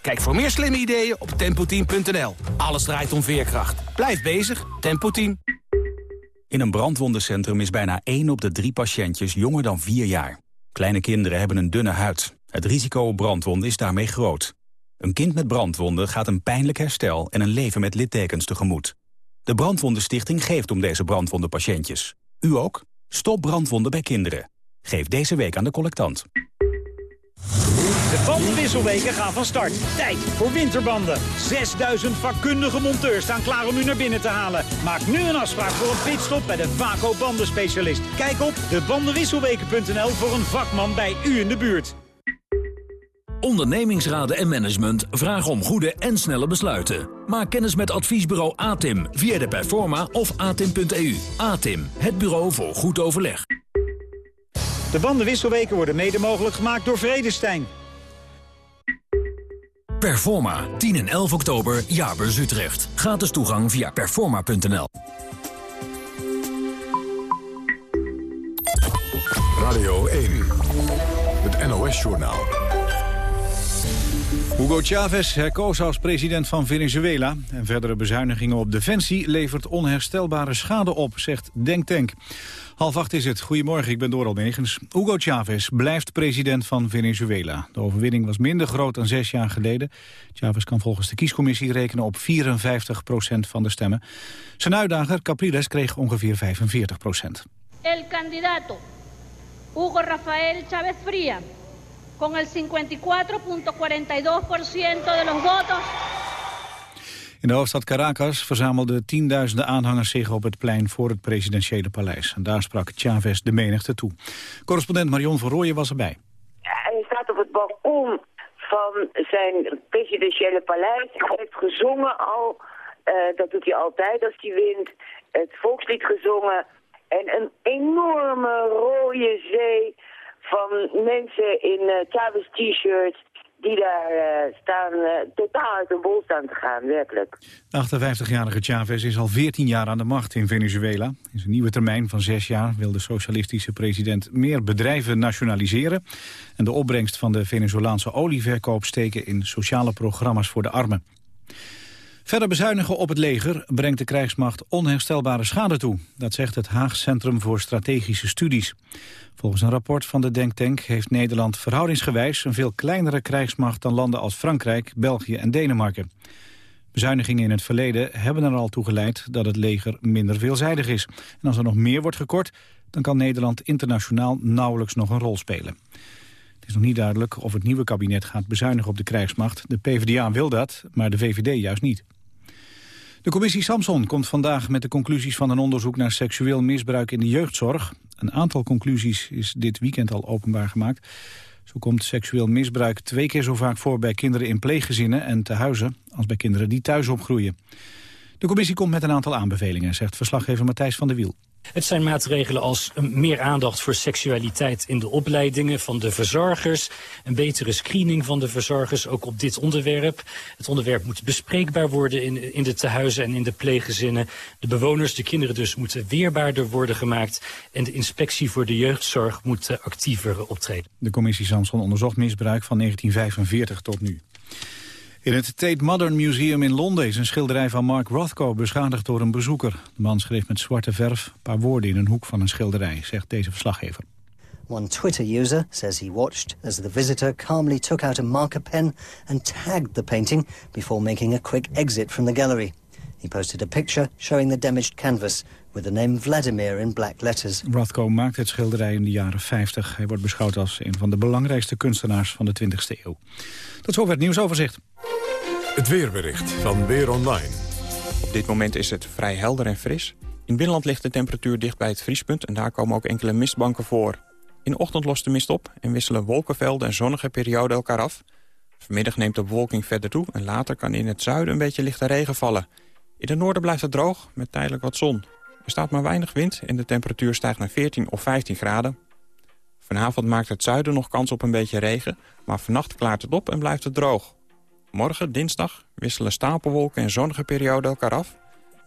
Kijk voor meer slimme ideeën op tempoteam.nl. Alles draait om veerkracht. Blijf bezig, Tempo Team. In een brandwondencentrum is bijna 1 op de 3 patiëntjes jonger dan 4 jaar. Kleine kinderen hebben een dunne huid. Het risico op brandwonden is daarmee groot. Een kind met brandwonden gaat een pijnlijk herstel en een leven met littekens tegemoet. De Brandwondenstichting geeft om deze brandwondenpatiëntjes. U ook? Stop brandwonden bij kinderen. Geef deze week aan de collectant. De bandenwisselweken gaan van start. Tijd voor winterbanden. 6000 vakkundige monteurs staan klaar om u naar binnen te halen. Maak nu een afspraak voor een pitstop bij de Vaco bandenspecialist. Kijk op debandenwisselweken.nl voor een vakman bij u in de buurt. Ondernemingsraden en management vragen om goede en snelle besluiten. Maak kennis met adviesbureau ATIM via de Performa of atim.eu. ATIM, het bureau voor goed overleg. De bandenwisselweken worden mede mogelijk gemaakt door Vredestein. Performa, 10 en 11 oktober, Jaarbeurs Utrecht. Gratis toegang via performa.nl. Radio 1, het NOS-journaal. Hugo Chavez herkozen als president van Venezuela. En verdere bezuinigingen op defensie levert onherstelbare schade op, zegt Denktank. Half acht is het. Goedemorgen, ik ben Doral Megens. Hugo Chavez blijft president van Venezuela. De overwinning was minder groot dan zes jaar geleden. Chavez kan volgens de kiescommissie rekenen op 54 procent van de stemmen. Zijn uitdager Capriles kreeg ongeveer 45 procent. El candidato Hugo Rafael Chávez Fría con el 54.42% de los votos in de hoofdstad Caracas verzamelden tienduizenden aanhangers zich op het plein voor het presidentiële paleis. En daar sprak Chavez de menigte toe. Correspondent Marion van Rooyen was erbij. Hij staat op het balkon van zijn presidentiële paleis. Hij heeft gezongen al, uh, dat doet hij altijd als hij wint, het volkslied gezongen. En een enorme rode zee van mensen in uh, Chavez t-shirts die daar uh, staan, uh, totaal uit de bol staan te gaan, werkelijk. De 58-jarige Chavez is al 14 jaar aan de macht in Venezuela. In zijn nieuwe termijn van zes jaar wil de socialistische president meer bedrijven nationaliseren... en de opbrengst van de Venezolaanse olieverkoop steken in sociale programma's voor de armen. Verder bezuinigen op het leger brengt de krijgsmacht onherstelbare schade toe. Dat zegt het Haag Centrum voor Strategische Studies. Volgens een rapport van de Denktank heeft Nederland verhoudingsgewijs... een veel kleinere krijgsmacht dan landen als Frankrijk, België en Denemarken. Bezuinigingen in het verleden hebben er al toe geleid dat het leger minder veelzijdig is. En als er nog meer wordt gekort, dan kan Nederland internationaal nauwelijks nog een rol spelen. Het is nog niet duidelijk of het nieuwe kabinet gaat bezuinigen op de krijgsmacht. De PvdA wil dat, maar de VVD juist niet. De commissie Samson komt vandaag met de conclusies van een onderzoek naar seksueel misbruik in de jeugdzorg. Een aantal conclusies is dit weekend al openbaar gemaakt. Zo komt seksueel misbruik twee keer zo vaak voor bij kinderen in pleeggezinnen en tehuizen als bij kinderen die thuis opgroeien. De commissie komt met een aantal aanbevelingen, zegt verslaggever Matthijs van der Wiel. Het zijn maatregelen als meer aandacht voor seksualiteit in de opleidingen van de verzorgers. Een betere screening van de verzorgers, ook op dit onderwerp. Het onderwerp moet bespreekbaar worden in, in de tehuizen en in de pleeggezinnen. De bewoners, de kinderen dus, moeten weerbaarder worden gemaakt. En de inspectie voor de jeugdzorg moet actiever optreden. De commissie Samson onderzocht misbruik van 1945 tot nu. In het Tate Modern Museum in Londen is een schilderij van Mark Rothko beschadigd door een bezoeker. De man schreef met zwarte verf een paar woorden in een hoek van een schilderij, zegt deze verslaggever. One Twitter-user says he watched as the visitor calmly took out a marker pen and tagged the painting before making a quick exit from the gallery. He posted a picture showing the damaged canvas with the name Vladimir in black letters. Rothko maakte het schilderij in de jaren 50. Hij wordt beschouwd als een van de belangrijkste kunstenaars van de 20e eeuw. Tot zover het nieuwsoverzicht. Het weerbericht van Weer Online. Op dit moment is het vrij helder en fris. In het binnenland ligt de temperatuur dicht bij het vriespunt... en daar komen ook enkele mistbanken voor. In de ochtend lost de mist op en wisselen wolkenvelden en zonnige perioden elkaar af. Vanmiddag neemt de bewolking verder toe... en later kan in het zuiden een beetje lichte regen vallen. In het noorden blijft het droog, met tijdelijk wat zon. Er staat maar weinig wind en de temperatuur stijgt naar 14 of 15 graden. Vanavond maakt het zuiden nog kans op een beetje regen... maar vannacht klaart het op en blijft het droog. Morgen, dinsdag, wisselen stapelwolken en zonnige perioden elkaar af.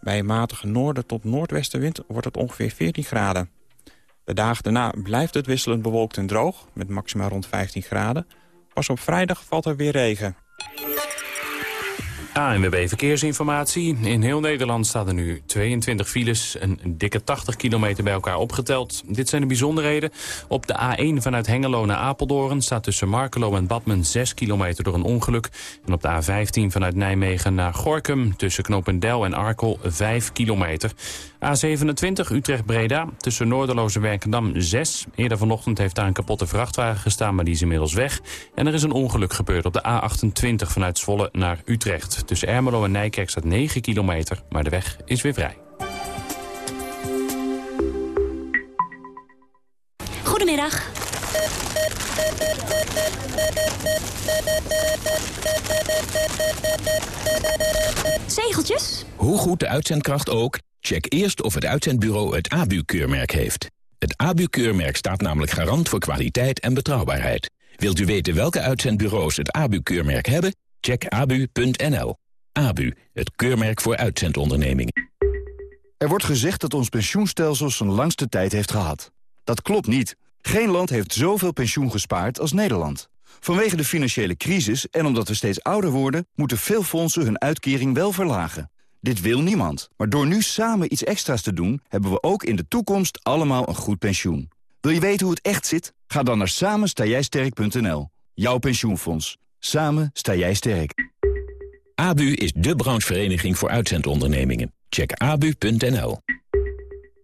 Bij een matige noorden tot noordwestenwind wordt het ongeveer 14 graden. De dagen daarna blijft het wisselend bewolkt en droog, met maximaal rond 15 graden. Pas op vrijdag valt er weer regen. ANWB Verkeersinformatie. In heel Nederland staan er nu 22 files, een dikke 80 kilometer bij elkaar opgeteld. Dit zijn de bijzonderheden. Op de A1 vanuit Hengelo naar Apeldoorn staat tussen Markelo en Badmen 6 kilometer door een ongeluk. En op de A15 vanuit Nijmegen naar Gorkum tussen Knopendel en Arkel 5 kilometer. A27 Utrecht-Breda tussen Noorderloze Werkendam 6. Eerder vanochtend heeft daar een kapotte vrachtwagen gestaan, maar die is inmiddels weg. En er is een ongeluk gebeurd op de A28 vanuit Zwolle naar Utrecht. Tussen Ermelo en Nijkerk staat 9 kilometer, maar de weg is weer vrij. Goedemiddag. Zegeltjes? Hoe goed de uitzendkracht ook, check eerst of het uitzendbureau het ABU-keurmerk heeft. Het ABU-keurmerk staat namelijk garant voor kwaliteit en betrouwbaarheid. Wilt u weten welke uitzendbureaus het ABU-keurmerk hebben? Check abu.nl. ABU, het keurmerk voor uitzendondernemingen. Er wordt gezegd dat ons pensioenstelsel zijn langste tijd heeft gehad. Dat klopt niet. Geen land heeft zoveel pensioen gespaard als Nederland. Vanwege de financiële crisis en omdat we steeds ouder worden... moeten veel fondsen hun uitkering wel verlagen. Dit wil niemand. Maar door nu samen iets extra's te doen... hebben we ook in de toekomst allemaal een goed pensioen. Wil je weten hoe het echt zit? Ga dan naar samenstaaijsterk.nl. Jouw pensioenfonds. Samen sta jij sterk. ABU is de branchevereniging voor uitzendondernemingen. Check abu.nl.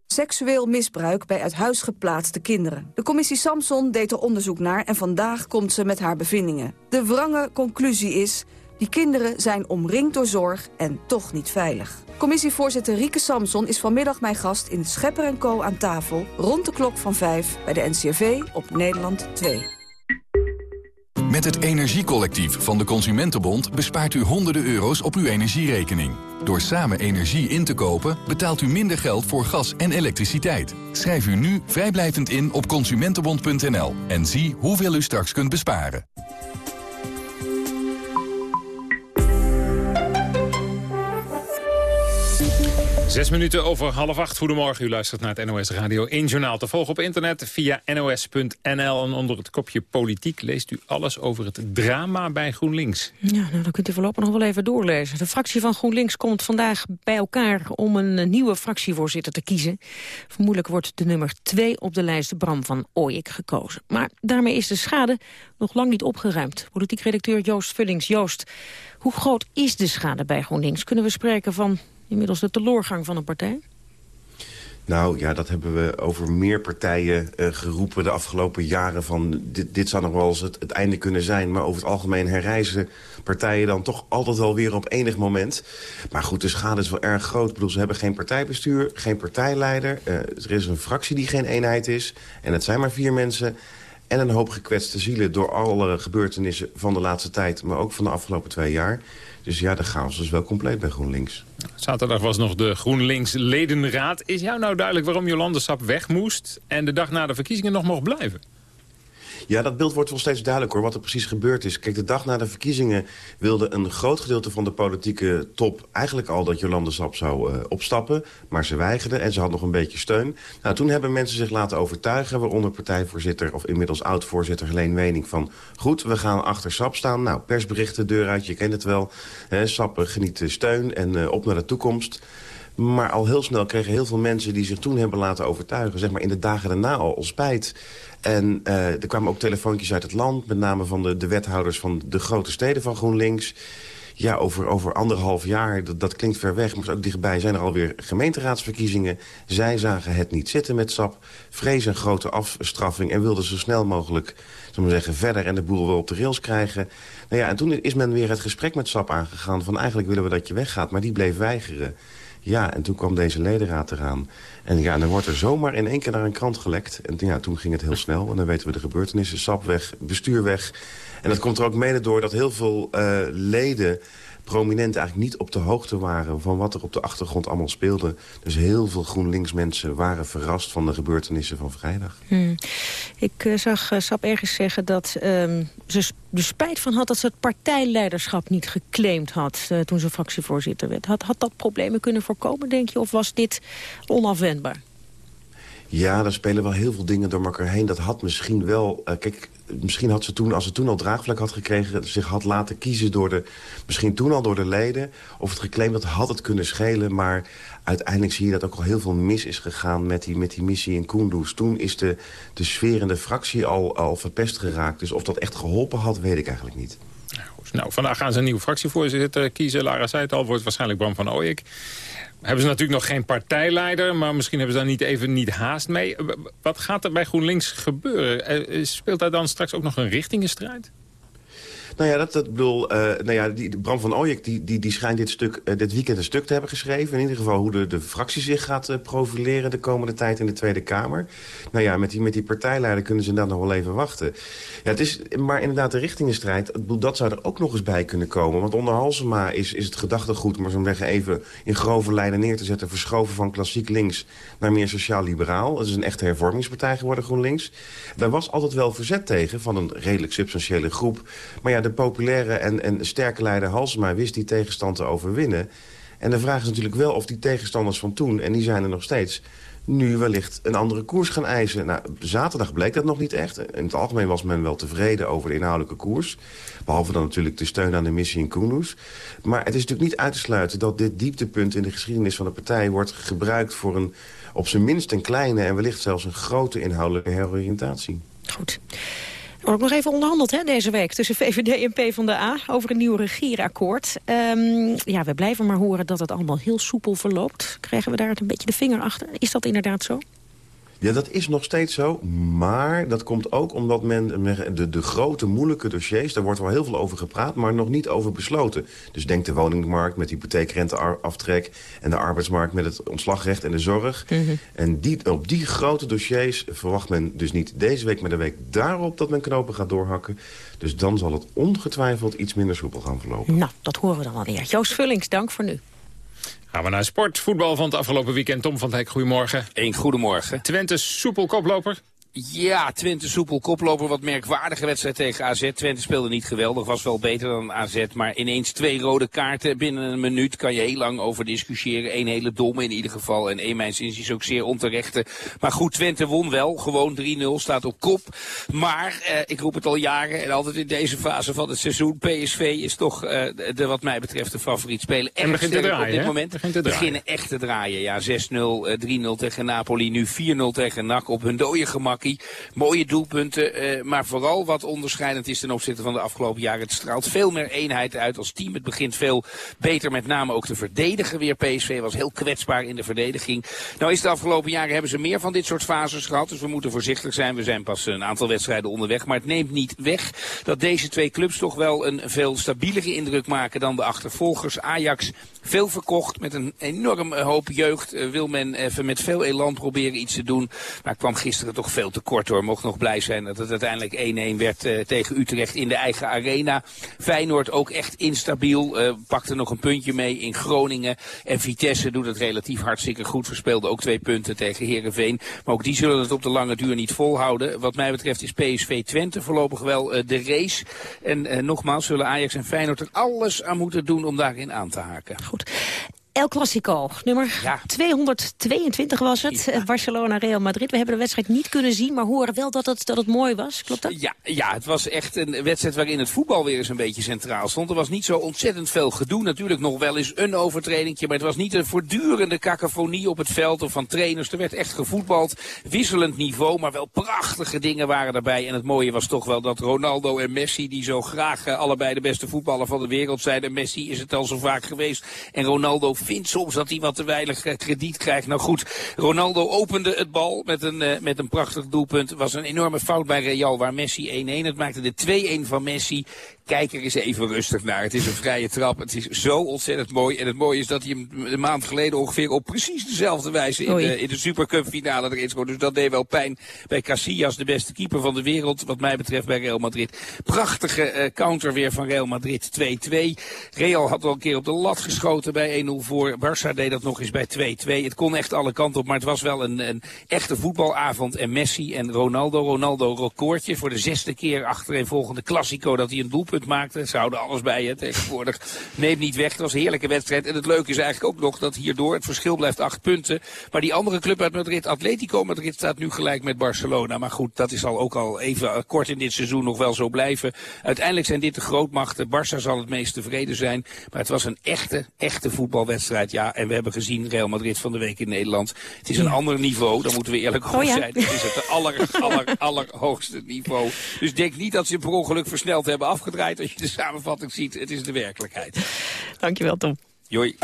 Seksueel misbruik bij uit huis geplaatste kinderen. De commissie Samson deed er onderzoek naar en vandaag komt ze met haar bevindingen. De wrange conclusie is... die kinderen zijn omringd door zorg en toch niet veilig. Commissievoorzitter Rieke Samson is vanmiddag mijn gast in Schepper Co. aan tafel... rond de klok van 5 bij de NCRV op Nederland 2. Met het Energiecollectief van de Consumentenbond bespaart u honderden euro's op uw energierekening. Door samen energie in te kopen betaalt u minder geld voor gas en elektriciteit. Schrijf u nu vrijblijvend in op consumentenbond.nl en zie hoeveel u straks kunt besparen. Zes minuten over half acht. Goedemorgen, u luistert naar het NOS Radio 1 Journaal. Te volgen op internet via nos.nl. En onder het kopje politiek leest u alles over het drama bij GroenLinks. Ja, nou, dan kunt u voorlopig nog wel even doorlezen. De fractie van GroenLinks komt vandaag bij elkaar om een nieuwe fractievoorzitter te kiezen. Vermoedelijk wordt de nummer 2 op de lijst Bram van Ooyek gekozen. Maar daarmee is de schade nog lang niet opgeruimd. Politiek redacteur Joost Vullings. Joost, hoe groot is de schade bij GroenLinks? Kunnen we spreken van inmiddels de teloorgang van een partij? Nou ja, dat hebben we over meer partijen uh, geroepen de afgelopen jaren. Van dit, dit zou nog wel eens het, het, einde kunnen zijn. Maar over het algemeen herreizen partijen dan toch altijd wel weer op enig moment. Maar goed, de schade is wel erg groot. Ik bedoel, ze hebben geen partijbestuur, geen partijleider. Uh, er is een fractie die geen eenheid is. En het zijn maar vier mensen. En een hoop gekwetste zielen door alle gebeurtenissen van de laatste tijd... maar ook van de afgelopen twee jaar. Dus ja, de chaos is wel compleet bij GroenLinks. Zaterdag was nog de GroenLinks-ledenraad. Is jou nou duidelijk waarom Jolande Sap weg moest... en de dag na de verkiezingen nog mocht blijven? Ja, dat beeld wordt wel steeds duidelijker wat er precies gebeurd is. Kijk, de dag na de verkiezingen wilde een groot gedeelte van de politieke top... eigenlijk al dat Jolande Sap zou uh, opstappen, maar ze weigerde en ze had nog een beetje steun. Nou, toen hebben mensen zich laten overtuigen, waaronder partijvoorzitter... of inmiddels oud-voorzitter Helene Wening van... goed, we gaan achter Sap staan. Nou, persberichten, deur uit, je kent het wel. Hè, Sap geniet steun en uh, op naar de toekomst... Maar al heel snel kregen heel veel mensen die zich toen hebben laten overtuigen... zeg maar in de dagen daarna al, al spijt. En uh, er kwamen ook telefoontjes uit het land, met name van de, de wethouders van de grote steden van GroenLinks. Ja, over, over anderhalf jaar, dat, dat klinkt ver weg, maar ook dichtbij zijn er alweer gemeenteraadsverkiezingen. Zij zagen het niet zitten met SAP, vrezen een grote afstraffing en wilden zo snel mogelijk we zeggen, verder en de boel wel op de rails krijgen. Nou ja, en toen is men weer het gesprek met SAP aangegaan van eigenlijk willen we dat je weggaat, maar die bleef weigeren. Ja, en toen kwam deze ledenraad eraan. En ja, dan wordt er zomaar in één keer naar een krant gelekt. En ja, toen ging het heel snel. En dan weten we de gebeurtenissen. SAP weg, bestuur weg. En dat komt er ook mede door dat heel veel uh, leden prominenten eigenlijk niet op de hoogte waren... van wat er op de achtergrond allemaal speelde. Dus heel veel GroenLinks mensen waren verrast van de gebeurtenissen van vrijdag. Hmm. Ik uh, zag uh, Sap ergens zeggen dat um, ze er spijt van had... dat ze het partijleiderschap niet geclaimd had uh, toen ze fractievoorzitter werd. Had, had dat problemen kunnen voorkomen, denk je? Of was dit onafwendbaar? Ja, daar spelen wel heel veel dingen door elkaar heen. Dat had misschien wel... Uh, kijk, misschien had ze toen, als ze toen al draagvlak had gekregen... zich had laten kiezen door de... misschien toen al door de leden... of het geclaimd dat had het kunnen schelen... maar uiteindelijk zie je dat ook al heel veel mis is gegaan... met die, met die missie in Kunduz. Toen is de, de sfeer de fractie al, al verpest geraakt. Dus of dat echt geholpen had, weet ik eigenlijk niet. Nou, vandaag gaan ze een nieuwe fractievoorzitter kiezen. Lara zei het al, wordt waarschijnlijk Bram van Ooyek. Hebben ze natuurlijk nog geen partijleider, maar misschien hebben ze daar niet even niet haast mee. Wat gaat er bij GroenLinks gebeuren? Eh, speelt daar dan straks ook nog een richtingenstrijd? Nou ja, dat, dat bedoel, uh, nou ja, die, Bram van Ooyek die, die, die schijnt dit, stuk, uh, dit weekend een stuk te hebben geschreven. In ieder geval hoe de, de fractie zich gaat uh, profileren de komende tijd in de Tweede Kamer. Nou ja, met die, met die partijleider kunnen ze dan nog wel even wachten. Ja, het is maar inderdaad de richtingenstrijd. Dat zou er ook nog eens bij kunnen komen. Want onder Halsema is, is het gedachtegoed, maar zo zeggen even in grove lijnen neer te zetten... verschoven van klassiek links naar meer sociaal-liberaal. Het is een echte hervormingspartij geworden, GroenLinks. Daar was altijd wel verzet tegen van een redelijk substantiële groep. Maar ja, de populaire en, en sterke leider Halsema wist die tegenstand te overwinnen. En de vraag is natuurlijk wel of die tegenstanders van toen, en die zijn er nog steeds nu wellicht een andere koers gaan eisen. Nou, zaterdag bleek dat nog niet echt. In het algemeen was men wel tevreden over de inhoudelijke koers. Behalve dan natuurlijk de steun aan de missie in Kunduz. Maar het is natuurlijk niet uit te sluiten dat dit dieptepunt in de geschiedenis van de partij... wordt gebruikt voor een op zijn minst een kleine en wellicht zelfs een grote inhoudelijke heroriëntatie. Goed. Wordt ook nog even onderhandeld hè, deze week tussen VVD en PvdA over een nieuw regeerakkoord. Um, ja, we blijven maar horen dat het allemaal heel soepel verloopt. Krijgen we daar een beetje de vinger achter? Is dat inderdaad zo? Ja, dat is nog steeds zo. Maar dat komt ook omdat men de, de grote moeilijke dossiers... daar wordt wel heel veel over gepraat, maar nog niet over besloten. Dus denk de woningmarkt met hypotheekrenteaftrek... en de arbeidsmarkt met het ontslagrecht en de zorg. Mhm. En die, op die grote dossiers verwacht men dus niet deze week... maar de week daarop dat men knopen gaat doorhakken. Dus dan zal het ongetwijfeld iets minder soepel gaan verlopen. Nou, dat horen we dan alweer. Joost Vullings, dank voor nu. Gaan we naar sport. Voetbal van het afgelopen weekend. Tom van Dijk, goedemorgen. Eén goedemorgen. Twente soepel koploper. Ja, Twente soepel koploper. Wat merkwaardige wedstrijd tegen AZ. Twente speelde niet geweldig, was wel beter dan AZ. Maar ineens twee rode kaarten binnen een minuut kan je heel lang over discussiëren. Eén hele domme in ieder geval. En één mijn zin is ook zeer onterechte. Maar goed, Twente won wel. Gewoon 3-0, staat op kop. Maar, eh, ik roep het al jaren en altijd in deze fase van het seizoen. PSV is toch, eh, de, wat mij betreft, de favoriet spelen. En begint te draaien, op dit moment. Begint te beginnen echt te draaien. Ja, 6-0, uh, 3-0 tegen Napoli. Nu 4-0 tegen NAC op hun dode Mooie doelpunten, uh, maar vooral wat onderscheidend is ten opzichte van de afgelopen jaren. Het straalt veel meer eenheid uit als team. Het begint veel beter met name ook te verdedigen weer. PSV was heel kwetsbaar in de verdediging. Nou is de afgelopen jaren hebben ze meer van dit soort fases gehad. Dus we moeten voorzichtig zijn. We zijn pas een aantal wedstrijden onderweg. Maar het neemt niet weg dat deze twee clubs toch wel een veel stabielere indruk maken dan de achtervolgers. Ajax veel verkocht met een enorm hoop jeugd. Uh, wil men even met veel elan proberen iets te doen. Maar kwam gisteren toch veel te kort hoor. Mocht nog blij zijn dat het uiteindelijk 1-1 werd uh, tegen Utrecht in de eigen arena. Feyenoord ook echt instabiel. Uh, pakte nog een puntje mee in Groningen. En Vitesse doet het relatief hartstikke goed. Verspeelde ook twee punten tegen Herenveen. Maar ook die zullen het op de lange duur niet volhouden. Wat mij betreft is PSV Twente voorlopig wel uh, de race. En nogmaals zullen Ajax en Feyenoord er alles aan moeten doen om daarin aan te haken. Goed. El Clasico, nummer 222 was het. Barcelona-Real Madrid. We hebben de wedstrijd niet kunnen zien, maar horen wel dat het, dat het mooi was. Klopt dat? Ja, ja, het was echt een wedstrijd waarin het voetbal weer eens een beetje centraal stond. Er was niet zo ontzettend veel gedoe. Natuurlijk nog wel eens een overtredingje, maar het was niet een voortdurende cacophonie op het veld of van trainers. Er werd echt gevoetbald. Wisselend niveau, maar wel prachtige dingen waren erbij. En het mooie was toch wel dat Ronaldo en Messi, die zo graag uh, allebei de beste voetballer van de wereld zijn. En Messi is het al zo vaak geweest. En Ronaldo vindt soms dat hij wat te weinig eh, krediet krijgt. Nou goed, Ronaldo opende het bal met een, uh, met een prachtig doelpunt. was een enorme fout bij Real waar Messi 1-1. Het maakte de 2-1 van Messi. Kijk er eens even rustig naar. Het is een vrije trap. Het is zo ontzettend mooi. En het mooie is dat hij hem een maand geleden ongeveer op precies dezelfde wijze in de, in de Supercup finale erin scoort. Dus dat deed wel pijn bij Casillas, de beste keeper van de wereld. Wat mij betreft bij Real Madrid. Prachtige uh, counter weer van Real Madrid 2-2. Real had al een keer op de lat geschoten bij 1-0 voor. Barça deed dat nog eens bij 2-2. Het kon echt alle kanten op, maar het was wel een, een echte voetbalavond. En Messi en Ronaldo. Ronaldo recordje voor de zesde keer achtereenvolgende Classico dat hij een doelpunt doelpunt maakte. Ze houden alles bij je tegenwoordig. Neemt niet weg. Het was een heerlijke wedstrijd. En het leuke is eigenlijk ook nog dat hierdoor het verschil blijft acht punten. Maar die andere club uit Madrid, Atletico Madrid, staat nu gelijk met Barcelona. Maar goed, dat is al ook al even kort in dit seizoen nog wel zo blijven. Uiteindelijk zijn dit de grootmachten. Barça zal het meest tevreden zijn. Maar het was een echte, echte voetbalwedstrijd. Ja, en we hebben gezien Real Madrid van de week in Nederland. Het is een ander niveau, daar moeten we eerlijk over oh zijn. Het is het aller, aller, allerhoogste niveau. Dus denk niet dat ze per ongeluk versneld hebben afgedraaid. Als je de samenvatting ziet, het is de werkelijkheid. Dankjewel, Tom. Joi.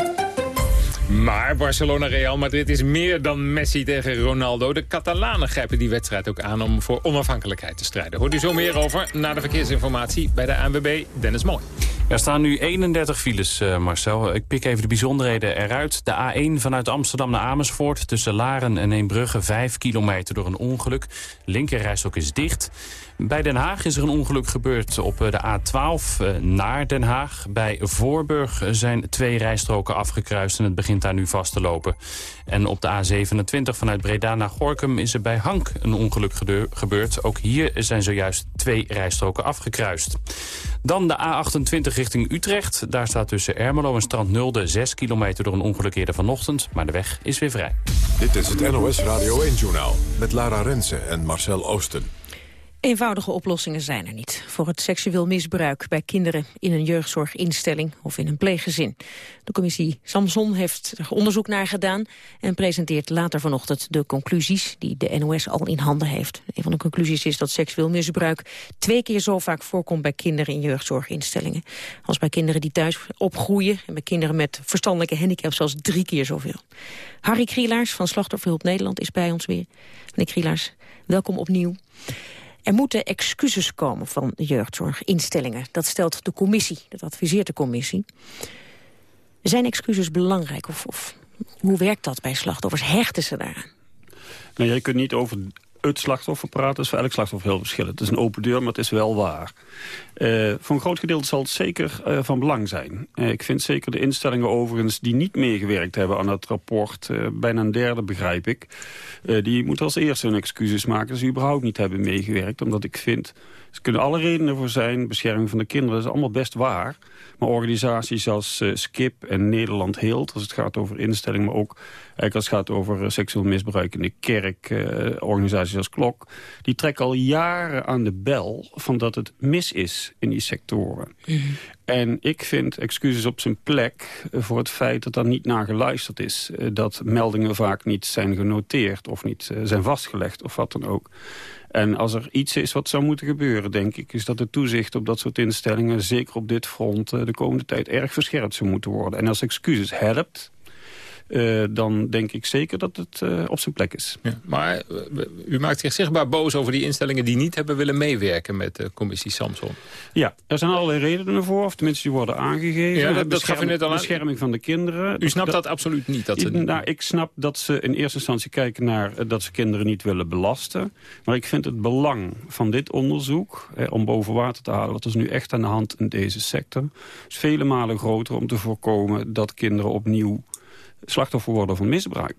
Maar Barcelona-Real Madrid is meer dan Messi tegen Ronaldo. De Catalanen grijpen die wedstrijd ook aan om voor onafhankelijkheid te strijden. Hoort u zo meer over na de verkeersinformatie bij de ANWB Dennis Mooi. Er staan nu 31 files, uh, Marcel. Ik pik even de bijzonderheden eruit. De A1 vanuit Amsterdam naar Amersfoort tussen Laren en Eembrugge 5 kilometer door een ongeluk. Linkerrijstok is dicht. Bij Den Haag is er een ongeluk gebeurd op eh, de A12 eh, naar Den Haag. Bij Voorburg zijn twee rijstroken afgekruist en het begint daar nu vast te lopen. En op de A27 vanuit Breda naar Gorkum is er bij Hank een ongeluk gebeurd. Ook hier zijn zojuist twee rijstroken afgekruist. Dan de A28 richting Utrecht. Daar staat tussen Ermelo en Strand Nulde 6 kilometer door een ongeluk eerder vanochtend. Maar de weg is weer vrij. Dit is het NOS Radio 1-journaal met Lara Rensen en Marcel Oosten. Eenvoudige oplossingen zijn er niet voor het seksueel misbruik bij kinderen in een jeugdzorginstelling of in een pleeggezin. De commissie Samson heeft er onderzoek naar gedaan en presenteert later vanochtend de conclusies die de NOS al in handen heeft. Een van de conclusies is dat seksueel misbruik twee keer zo vaak voorkomt bij kinderen in jeugdzorginstellingen als bij kinderen die thuis opgroeien en bij kinderen met verstandelijke handicaps zelfs drie keer zoveel. Harry Krielaars van Slachtofferhulp Nederland is bij ons weer. Meneer Krielaars, welkom opnieuw. Er moeten excuses komen van de jeugdzorginstellingen. Dat stelt de commissie, dat adviseert de commissie. Zijn excuses belangrijk of, of hoe werkt dat bij slachtoffers? Hechten ze daaraan? Nou, je kunt niet over het slachtoffer praten. Is voor elk slachtoffer heel verschillend. Het is een open deur, maar het is wel waar. Uh, voor een groot gedeelte zal het zeker uh, van belang zijn. Uh, ik vind zeker de instellingen overigens die niet meegewerkt hebben aan het rapport... bijna een derde begrijp ik. die moeten als eerste hun excuses maken dat ze überhaupt niet hebben meegewerkt. Omdat ik vind, er kunnen alle redenen voor zijn. Bescherming van de kinderen, dat is allemaal best waar. Maar organisaties als SKIP en Nederland Heelt... als het gaat over instellingen, maar ook Eigenlijk als het gaat over eh, seksueel misbruik in de kerk, uh, organisaties als Klok... die trekken al jaren aan de bel van dat het mis is in die sectoren. Mhm. En ik vind excuses op zijn plek voor het feit dat er niet naar geluisterd is. Dat meldingen vaak niet zijn genoteerd of niet zijn vastgelegd of wat dan ook. En als er iets is wat zou moeten gebeuren, denk ik... is dat de toezicht op dat soort instellingen, zeker op dit front... de komende tijd erg verscherpt zou moeten worden. En als excuses helpt, uh, dan denk ik zeker dat het uh, op zijn plek is. Ja, maar uh, u maakt zich zichtbaar boos over die instellingen die niet hebben willen meewerken met de commissie Samson. Ja, er zijn allerlei redenen voor, of tenminste die worden aangegeven. Ja, dat, dat gaf u net al aan. Bescherming van de kinderen. U snapt dat, absoluut niet? Dat ze nou, ik snap dat ze in eerste instantie kijken naar dat ze kinderen niet willen belasten. Maar ik vind het belang van dit onderzoek, om boven water te halen wat is nu echt aan de hand in deze sector, is vele malen groter om te voorkomen dat kinderen opnieuw slachtoffer worden van misbruik.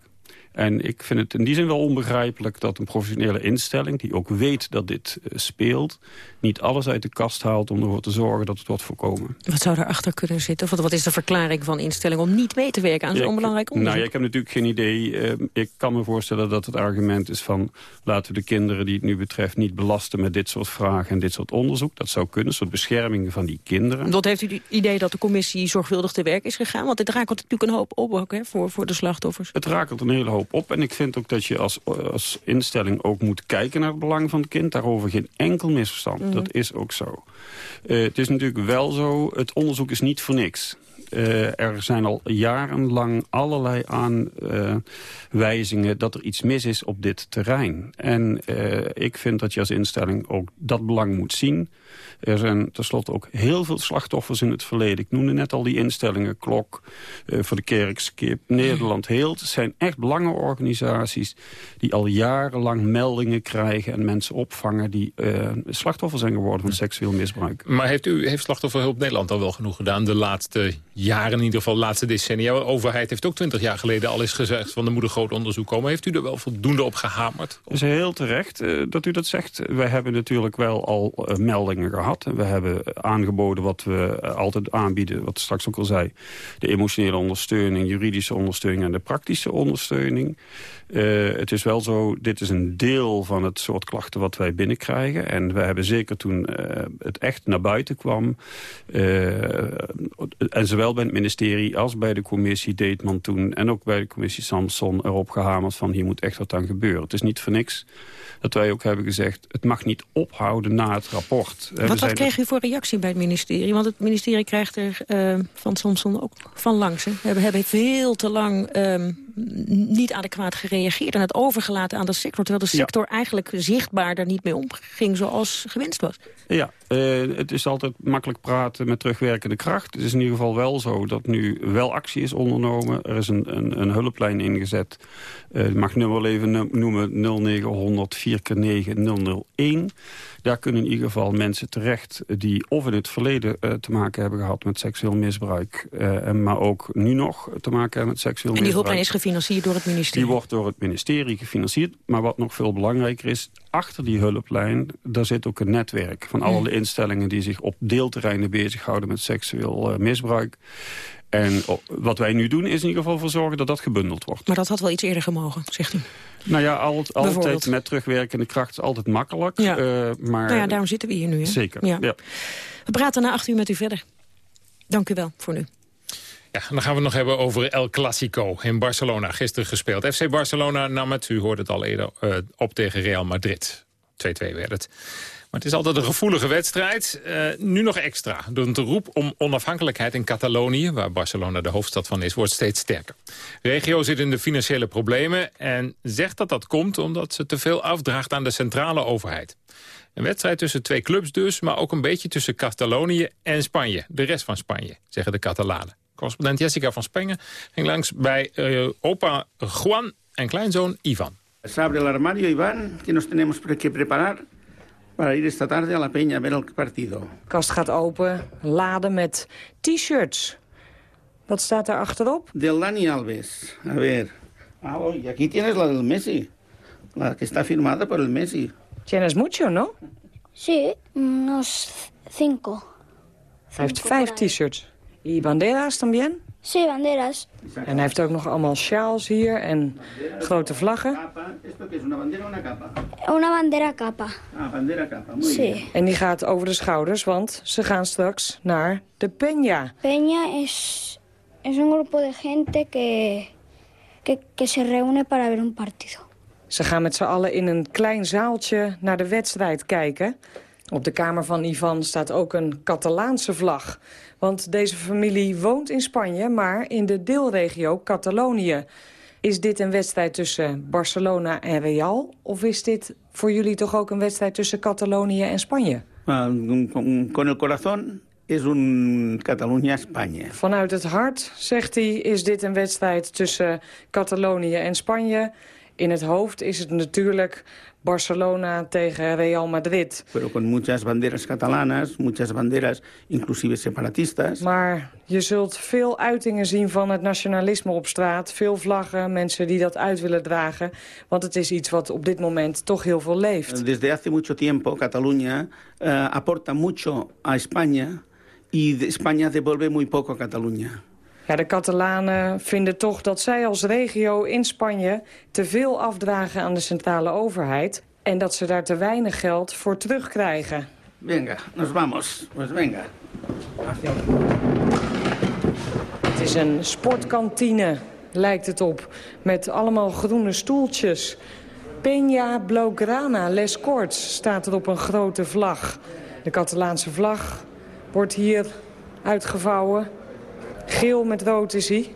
En ik vind het in die zin wel onbegrijpelijk dat een professionele instelling... die ook weet dat dit uh, speelt, niet alles uit de kast haalt... om ervoor te zorgen dat het wordt voorkomen. Wat zou daarachter kunnen zitten? Of wat is de verklaring van instelling om niet mee te werken aan zo'n belangrijk onderzoek? Nou, ik heb natuurlijk geen idee. Uh, ik kan me voorstellen dat het argument is van... laten we de kinderen die het nu betreft niet belasten met dit soort vragen... en dit soort onderzoek. Dat zou kunnen, een soort bescherming van die kinderen. Wat heeft u het idee dat de commissie zorgvuldig te werk is gegaan? Want het rakelt natuurlijk een hoop op ook, hè, voor, voor de slachtoffers. Het rakelt een hele hoop op. En ik vind ook dat je als, als instelling ook moet kijken naar het belang van het kind. Daarover geen enkel misverstand. Mhm. Dat is ook zo. Uh, het is natuurlijk wel zo, het onderzoek is niet voor niks. Uh, er zijn al jarenlang allerlei aanwijzingen uh, dat er iets mis is op dit terrein. En uh, ik vind dat je als instelling ook dat belang moet zien. Er zijn tenslotte ook heel veel slachtoffers in het verleden. Ik noemde net al die instellingen, Klok, uh, voor de Kerkskip, Nederland Heelt. Het zijn echt belangenorganisaties die al jarenlang meldingen krijgen... en mensen opvangen die uh, slachtoffer zijn geworden van seksueel misbruik. Maar heeft u heeft Slachtofferhulp Nederland al wel genoeg gedaan de laatste jaren, in ieder geval laatste decennia. De overheid heeft ook twintig jaar geleden al eens gezegd... van er moet een groot onderzoek komen. Heeft u er wel voldoende op gehamerd? Het is heel terecht uh, dat u dat zegt. Wij hebben natuurlijk wel al uh, meldingen gehad. We hebben aangeboden wat we uh, altijd aanbieden, wat straks ook al zei. De emotionele ondersteuning, juridische ondersteuning en de praktische ondersteuning. het is wel zo, dit is een deel van het soort klachten wat wij binnenkrijgen. En we hebben zeker toen het echt naar buiten kwam... en zowel bij het ministerie als bij de commissie Deetman toen... en ook bij de commissie Samson erop gehamerd van hier moet echt wat aan gebeuren. Het is niet voor niks dat wij ook hebben gezegd... het mag niet ophouden na het rapport. Wat, wat kreeg u voor reactie bij het ministerie? Want het ministerie krijgt er uh, van Samson ook van langs. Hè? We hebben veel te lang uh, niet adequaat gereageerd... en het overgelaten aan de sector... terwijl de sector ja. eigenlijk zichtbaar daar niet mee omging zoals gewenst was. Ja, uh, het is altijd makkelijk praten met terugwerkende kracht. Het is in ieder geval wel zo dat nu wel actie is ondernomen. Er is een, een, een hulplijn ingezet. Uh, ik mag nummer wel even noemen 0900 4 001. Daar kunnen in ieder geval mensen terecht die of in het verleden uh, te maken hebben gehad met seksueel misbruik. Maar ook nu nog te maken hebben met seksueel misbruik. En die hulplijn is gefinancierd door het ministerie? Die wordt door het ministerie gefinancierd. Maar wat nog veel belangrijker is, achter die hulplijn, daar zit ook een netwerk van alle instellingen die zich op deelterreinen bezighouden met seksueel uh, misbruik. En wat wij nu doen is in ieder geval voor zorgen dat dat gebundeld wordt. Maar dat had wel iets eerder gemogen, zegt u? Nou ja, altijd, altijd met terugwerkende kracht is altijd makkelijk. Ja. Uh, maar... Nou ja, daarom zitten we hier nu. Hè? Zeker, ja. ja. We praten na acht uur met u verder. Dank u wel voor nu. Ja, dan gaan we het nog hebben over El Clasico in Barcelona. Gisteren gespeeld. FC Barcelona nam het, u hoorde het al eerder, uh, op tegen Real Madrid. 2-2 werd het. Maar het is altijd een gevoelige wedstrijd. Uh, nu nog extra. De roep om onafhankelijkheid in Catalonië... waar Barcelona de hoofdstad van is, wordt steeds sterker. De regio zit in de financiële problemen... en zegt dat dat komt omdat ze te veel afdraagt aan de centrale overheid. Een wedstrijd tussen twee clubs dus... maar ook een beetje tussen Catalonië en Spanje. De rest van Spanje, zeggen de Catalanen. Correspondent Jessica van Spengen ging langs bij uh, opa Juan en kleinzoon Ivan. Se abre el armario, Iván, que nos tenemos que preparar para ir esta tarde a la Peña a ver el partido. De kast gaat open, laden met t-shirts. Wat staat daar achterop? Del Dani Alves. A ver. Ah, oh, y aquí tienes la del Messi. La que está firmada por el Messi. Tienes mucho, ¿no? Sí, unos cinco. Hij heeft vijf t-shirts. Y banderas también? Sí, banderas. En hij heeft ook nog allemaal sjaals hier en grote vlaggen. Una bandera capa. Ah, bandera capa. Muy Sí. bien. En die gaat over de schouders, want ze gaan straks naar de Peña. Peña es, es un grupo de gente que, que, que se reúne para ver un partido. Ze gaan met z'n allen in een klein zaaltje naar de wedstrijd kijken. Op de kamer van Ivan staat ook een Catalaanse vlag. Want deze familie woont in Spanje, maar in de deelregio Catalonië. Is dit een wedstrijd tussen Barcelona en Real? Of is dit voor jullie toch ook een wedstrijd tussen Catalonië en Spanje? Ah, Con, el corazón es un Cataluña-España. Vanuit het hart, zegt hij, is dit een wedstrijd tussen Catalonië en Spanje. In het hoofd is het natuurlijk Barcelona tegen Real Madrid. Pero con muchas banderas catalanas, muchas banderas inclusive separatistas. Maar je zult veel uitingen zien van het nationalisme op straat. Veel vlaggen, mensen die dat uit willen dragen. Want het is iets wat op dit moment toch heel veel leeft. Desde hace mucho tiempo Cataluña uh, aporta mucho a España y España devuelve muy poco a Cataluña. Ja, de Catalanen vinden toch dat zij als regio in Spanje te veel afdragen aan de centrale overheid. En dat ze daar te weinig geld voor terugkrijgen. Venga, nos vamos. Pues venga. Het is een sportkantine, lijkt het op. Met allemaal groene stoeltjes. Peña Blaugrana Les Corts staat er op een grote vlag. De Catalaanse vlag wordt hier uitgevouwen. Geel met rood is hij.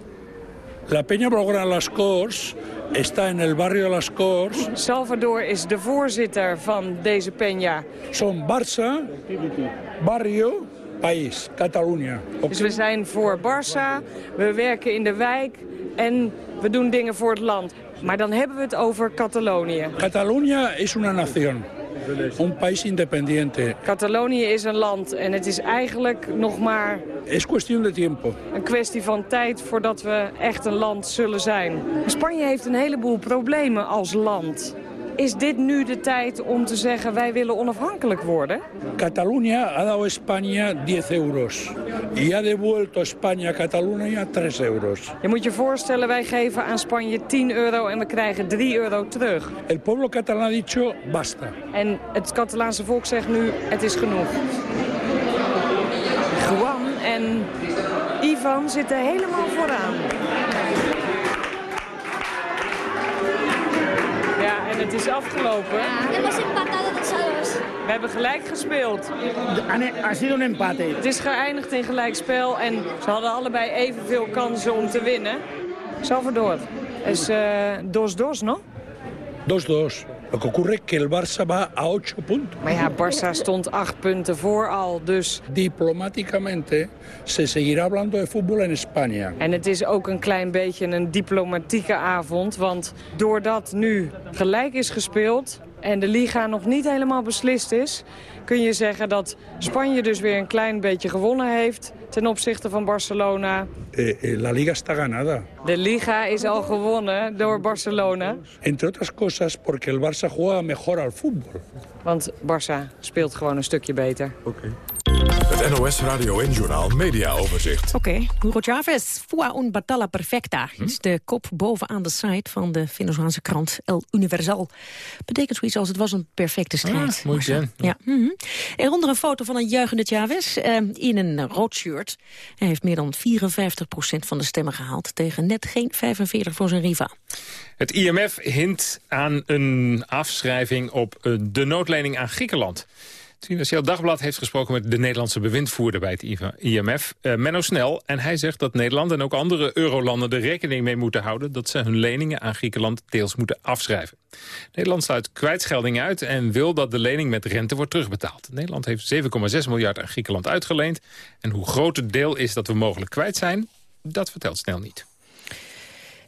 La Peña Blaugrana Las Corts está en el barrio Las Corts. Salvador is de voorzitter van deze peña. Son Barça, barrio, país, Catalunya. Dus we zijn voor Barça, we werken in de wijk en we doen dingen voor het land. Maar dan hebben we het over Catalonië. Catalunya es una nación, un país independiente. Catalonië is een land en het is eigenlijk nog maar Es cuestión de tiempo. Een kwestie van tijd voordat we echt een land zullen zijn. Spanje heeft een heleboel problemen als land. Is dit nu de tijd om te zeggen wij willen onafhankelijk worden? Cataluña ha dado España 10 euros y ha devuelto España a Cataluña 3 euros. Je moet je voorstellen, wij geven aan Spanje 10 euro en we krijgen 3 euro terug. El pueblo catalán ha dicho basta. En het Catalaanse volk zegt nu, het is genoeg. Juan en Ivan zitten helemaal vooraan. Het is afgelopen. Hemos empatado dos dos. We hebben gelijk gespeeld. Ha sido un empate. Het is geëindigd in gelijkspel en ze hadden allebei evenveel kansen om te winnen. Salvador, is uh, dos-dos, no? 2-2. Lo que ocurre es que el Barça va a 8 puntos. Maar ja, Barça stond acht punten voor al, dus... Diplomáticamente se seguirá hablando de fútbol en España. En het is ook een klein beetje een diplomatieke avond, want doordat nu gelijk is gespeeld en de Liga nog niet helemaal beslist is... kun je zeggen dat Spanje dus weer een klein beetje gewonnen heeft ten opzichte van Barcelona. Eh, eh, la Liga está ganada. De Liga is al gewonnen door Barcelona. Entre otras cosas porque el Barça juega mejor al fútbol. Want Barça speelt gewoon een stukje beter. Oké. Het NOS Radio en Journal Media Overzicht. Oké, Hugo Chavez, Fua un batalla perfecta... Hm? is de kop bovenaan de site van de Venezolaanse krant El Universal. Betekent zoiets als het was een perfecte strijd. Ah, mooi zin. Ja. mhm. Eronder een foto van een juichende Chavez eh, in een rood shirt. Hij heeft meer dan 54% van de stemmen gehaald... tegen net geen 45 voor zijn rivaal. Het IMF hint aan een afschrijving op eh, de noodlening aan Griekenland. Het Financieel Dagblad heeft gesproken met de Nederlandse bewindvoerder bij het IMF, eh, Menno Snel. En hij zegt dat Nederland en ook andere eurolanden er rekening mee moeten houden... dat ze hun leningen aan Griekenland deels moeten afschrijven. Nederland sluit kwijtschelding uit en wil dat de lening met rente wordt terugbetaald. Nederland heeft 7,6 miljard aan Griekenland uitgeleend. En hoe groot het deel is dat we mogelijk kwijt zijn, dat vertelt Snel niet.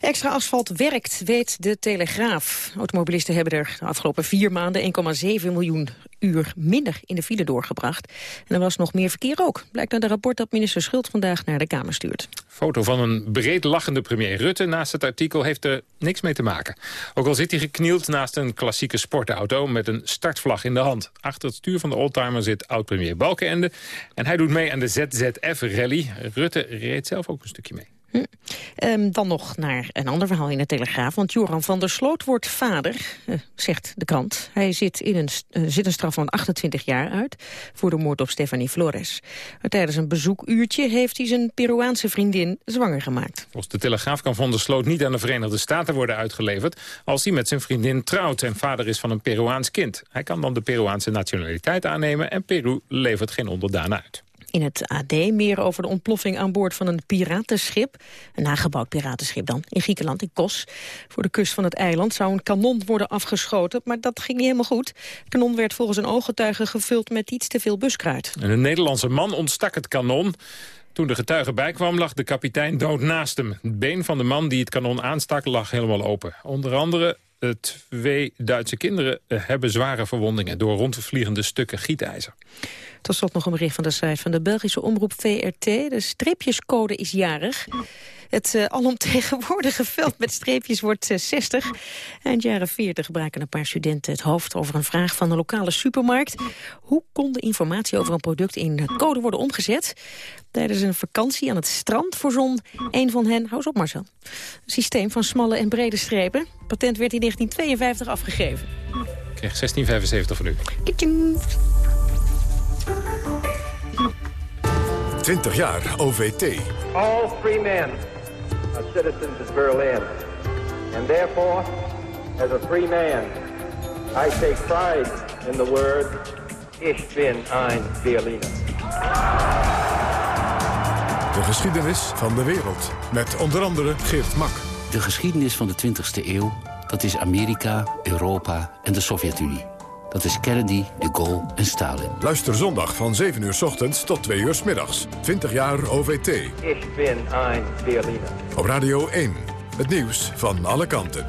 Extra asfalt werkt, weet de Telegraaf. Automobilisten hebben er de afgelopen vier maanden 1,7 miljoen uur minder in de file doorgebracht. En er was nog meer verkeer ook, blijkt uit een rapport dat minister Schult vandaag naar de Kamer stuurt. Foto van een breed lachende premier Rutte naast het artikel heeft er niks mee te maken. Ook al zit hij geknield naast een klassieke sportauto met een startvlag in de hand. Achter het stuur van de oldtimer zit oud-premier Balkenende en hij doet mee aan de ZZF-rally. Rutte reed zelf ook een stukje mee. Hm. Ehm, dan nog naar een ander verhaal in de Telegraaf. Want Joran van der Sloot wordt vader, eh, zegt de krant. Hij zit, in een, uh, zit een straf van 28 jaar uit voor de moord op Stefanie Flores. Maar tijdens een bezoekuurtje heeft hij zijn Peruaanse vriendin zwanger gemaakt. Volgens de Telegraaf kan van der Sloot niet aan de Verenigde Staten worden uitgeleverd... als hij met zijn vriendin trouwt en vader is van een Peruaans kind. Hij kan dan de Peruaanse nationaliteit aannemen... en Peru levert geen onderdanen uit. In het AD meer over de ontploffing aan boord van een piratenschip. Een nagebouwd piratenschip dan, in Griekenland, in Kos. Voor de kust van het eiland zou een kanon worden afgeschoten, maar dat ging niet helemaal goed. Het kanon werd volgens een ooggetuige gevuld met iets te veel buskruid. En een Nederlandse man ontstak het kanon. Toen de getuige bijkwam lag de kapitein dood naast hem. Het been van de man die het kanon aanstak lag helemaal open. Onder andere twee Duitse kinderen eh, hebben zware verwondingen... door rondvliegende stukken gietijzer. Tot slot nog een bericht van de site van de Belgische omroep VRT. De streepjescode is jarig. Het uh, alomtegenwoordige veld met streepjes wordt uh, 60. Eind jaren 40 braken een paar studenten het hoofd over een vraag van een lokale supermarkt. Hoe kon de informatie over een product in code worden omgezet? Tijdens een vakantie aan het strand voorzon een van hen, hou op Marcel, een systeem van smalle en brede strepen. Patent werd in 1952 afgegeven. Ik kreeg 1675 van u. Kitching. 20 jaar OVT. All free men are citizens of Berlin. And therefore, as a free man, I take pride in the word, Ich bin ein Berliner. De geschiedenis van de wereld. Met onder andere Geert Mak. De geschiedenis van de 20e eeuw, dat is Amerika, Europa en de Sovjet-Unie. Dat is Kennedy, de Gaulle en Stalin. Luister zondag van 7 uur s ochtends tot 2 uur s middags. 20 jaar OVT. Ich bin ein Berliner. Op Radio 1. Het nieuws van alle kanten.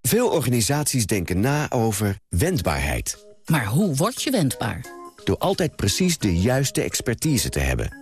Veel organisaties denken na over wendbaarheid. Maar hoe word je wendbaar? Door altijd precies de juiste expertise te hebben.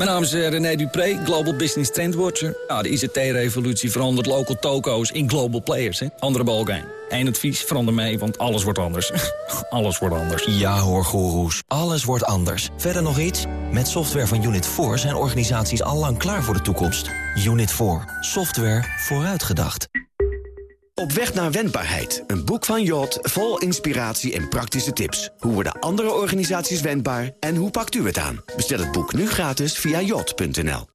Mijn naam is eh, René Dupré, Global Business Trendwatcher. Ja, de ICT-revolutie verandert local toko's in global players. Hè? Andere balkijn. Eén advies, verander mee, want alles wordt anders. alles wordt anders. Ja hoor, goeroes. Alles wordt anders. Verder nog iets? Met software van Unit 4 zijn organisaties allang klaar voor de toekomst. Unit 4. Software vooruitgedacht. Op weg naar wendbaarheid. Een boek van Jot vol inspiratie en praktische tips. Hoe worden andere organisaties wendbaar en hoe pakt u het aan? Bestel het boek nu gratis via jot.nl.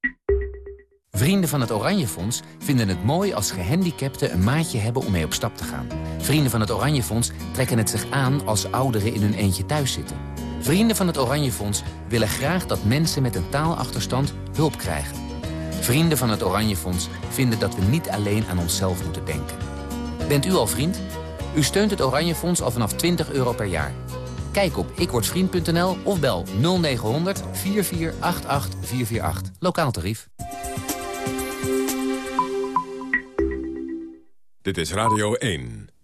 Vrienden van het Oranje Fonds vinden het mooi als gehandicapten een maatje hebben om mee op stap te gaan. Vrienden van het Oranje Fonds trekken het zich aan als ouderen in hun eentje thuis zitten. Vrienden van het Oranje Fonds willen graag dat mensen met een taalachterstand hulp krijgen. Vrienden van het Oranje Fonds vinden dat we niet alleen aan onszelf moeten denken. Bent u al vriend? U steunt het Oranje Fonds al vanaf 20 euro per jaar. Kijk op ikwordvriend.nl of bel 0900 4488 448. Lokaal tarief. Dit is Radio 1.